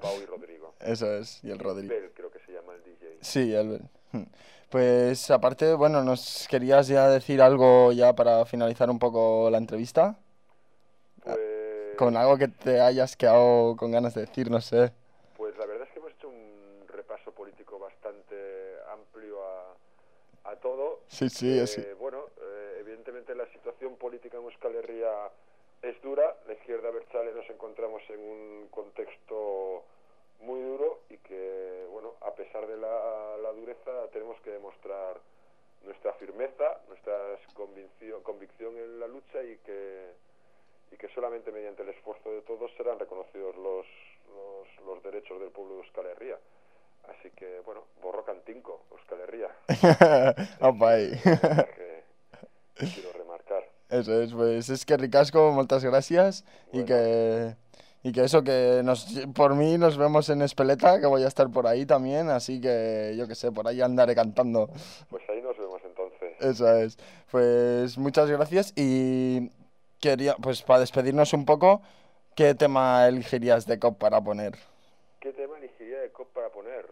Pau y Rodrigo. Eso es, y el Rodrigo. Bel, creo que se llama el DJ. Sí, el... Pues aparte, bueno, ¿nos querías ya decir algo ya para finalizar un poco la entrevista? Pues con algo que te hayas quedado con ganas de decir, no sé. Pues la verdad es que hemos hecho un repaso político bastante amplio a, a todo. Sí, sí, Eh, que- Bueno, eh, evidentemente la situación política en Euskal Herria es dura. La izquierda Berchale nos encontramos en un contexto muy duro y que, bueno, a pesar de la, la dureza, tenemos que demostrar nuestra firmeza, nuestra convicción, convicción en la lucha y que, y que solamente mediante el esfuerzo de todos serán reconocidos los, los, los derechos del pueblo de Euskal Herria. Así que, bueno, borro cantinco, Euskal Herria. Ahí. que quiero remarcar. Eso es, pues es que ricasco, muchas gracias y que y que eso que nos por mí nos vemos en Espeleta, que voy a estar por ahí también, así que yo que sé, por ahí andaré cantando. Pues ahí nos vemos entonces. Eso es. Pues muchas gracias y quería pues para despedirnos un poco, ¿qué tema elegirías de COP para poner? ¿Qué tema elegiría de COP para poner?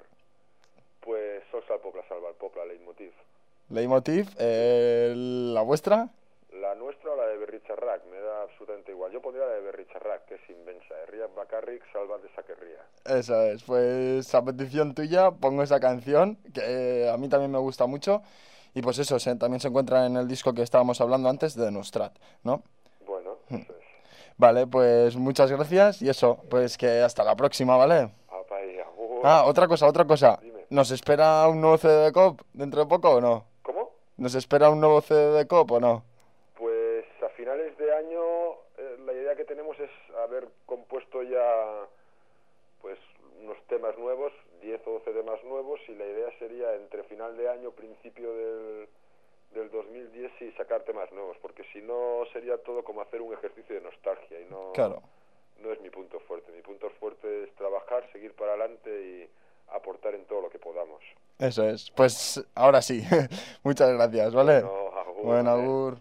Pues Sol Sal Popla Salva al Popla, Leitmotiv. Leitmotiv, eh, la vuestra? La nuestra o la de Berricharrak, me da absolutamente igual. Yo pondría la de Berricharrak, que es inmensa. Herriak Bakarrik, Salva de Saquerría. Eso es, pues a petición tuya pongo esa canción, que eh, a mí también me gusta mucho. Y pues eso, se- también se encuentra en el disco que estábamos hablando antes de Nostrat, ¿no? Bueno, eso es. Vale, pues muchas gracias y eso, pues que hasta la próxima, ¿vale? Ah, otra cosa, otra cosa. ¿Nos espera un nuevo CD de COP dentro de poco o no? ¿Cómo? ¿Nos espera un nuevo CD de COP o no? Pues a finales de año eh, la idea que tenemos es haber compuesto ya pues unos temas nuevos, 10 o 12 temas nuevos y la idea sería entre final de año, principio del, del 2010 y sacar temas nuevos, porque si no sería todo como hacer un ejercicio de nostalgia y no, Claro. no es mi punto fuerte. Mi punto fuerte es trabajar, seguir para adelante y aportar en todo lo que podamos. Eso es. Pues ahora sí. muchas gracias, ¿vale? Bueno, agur, Buen vale. agur.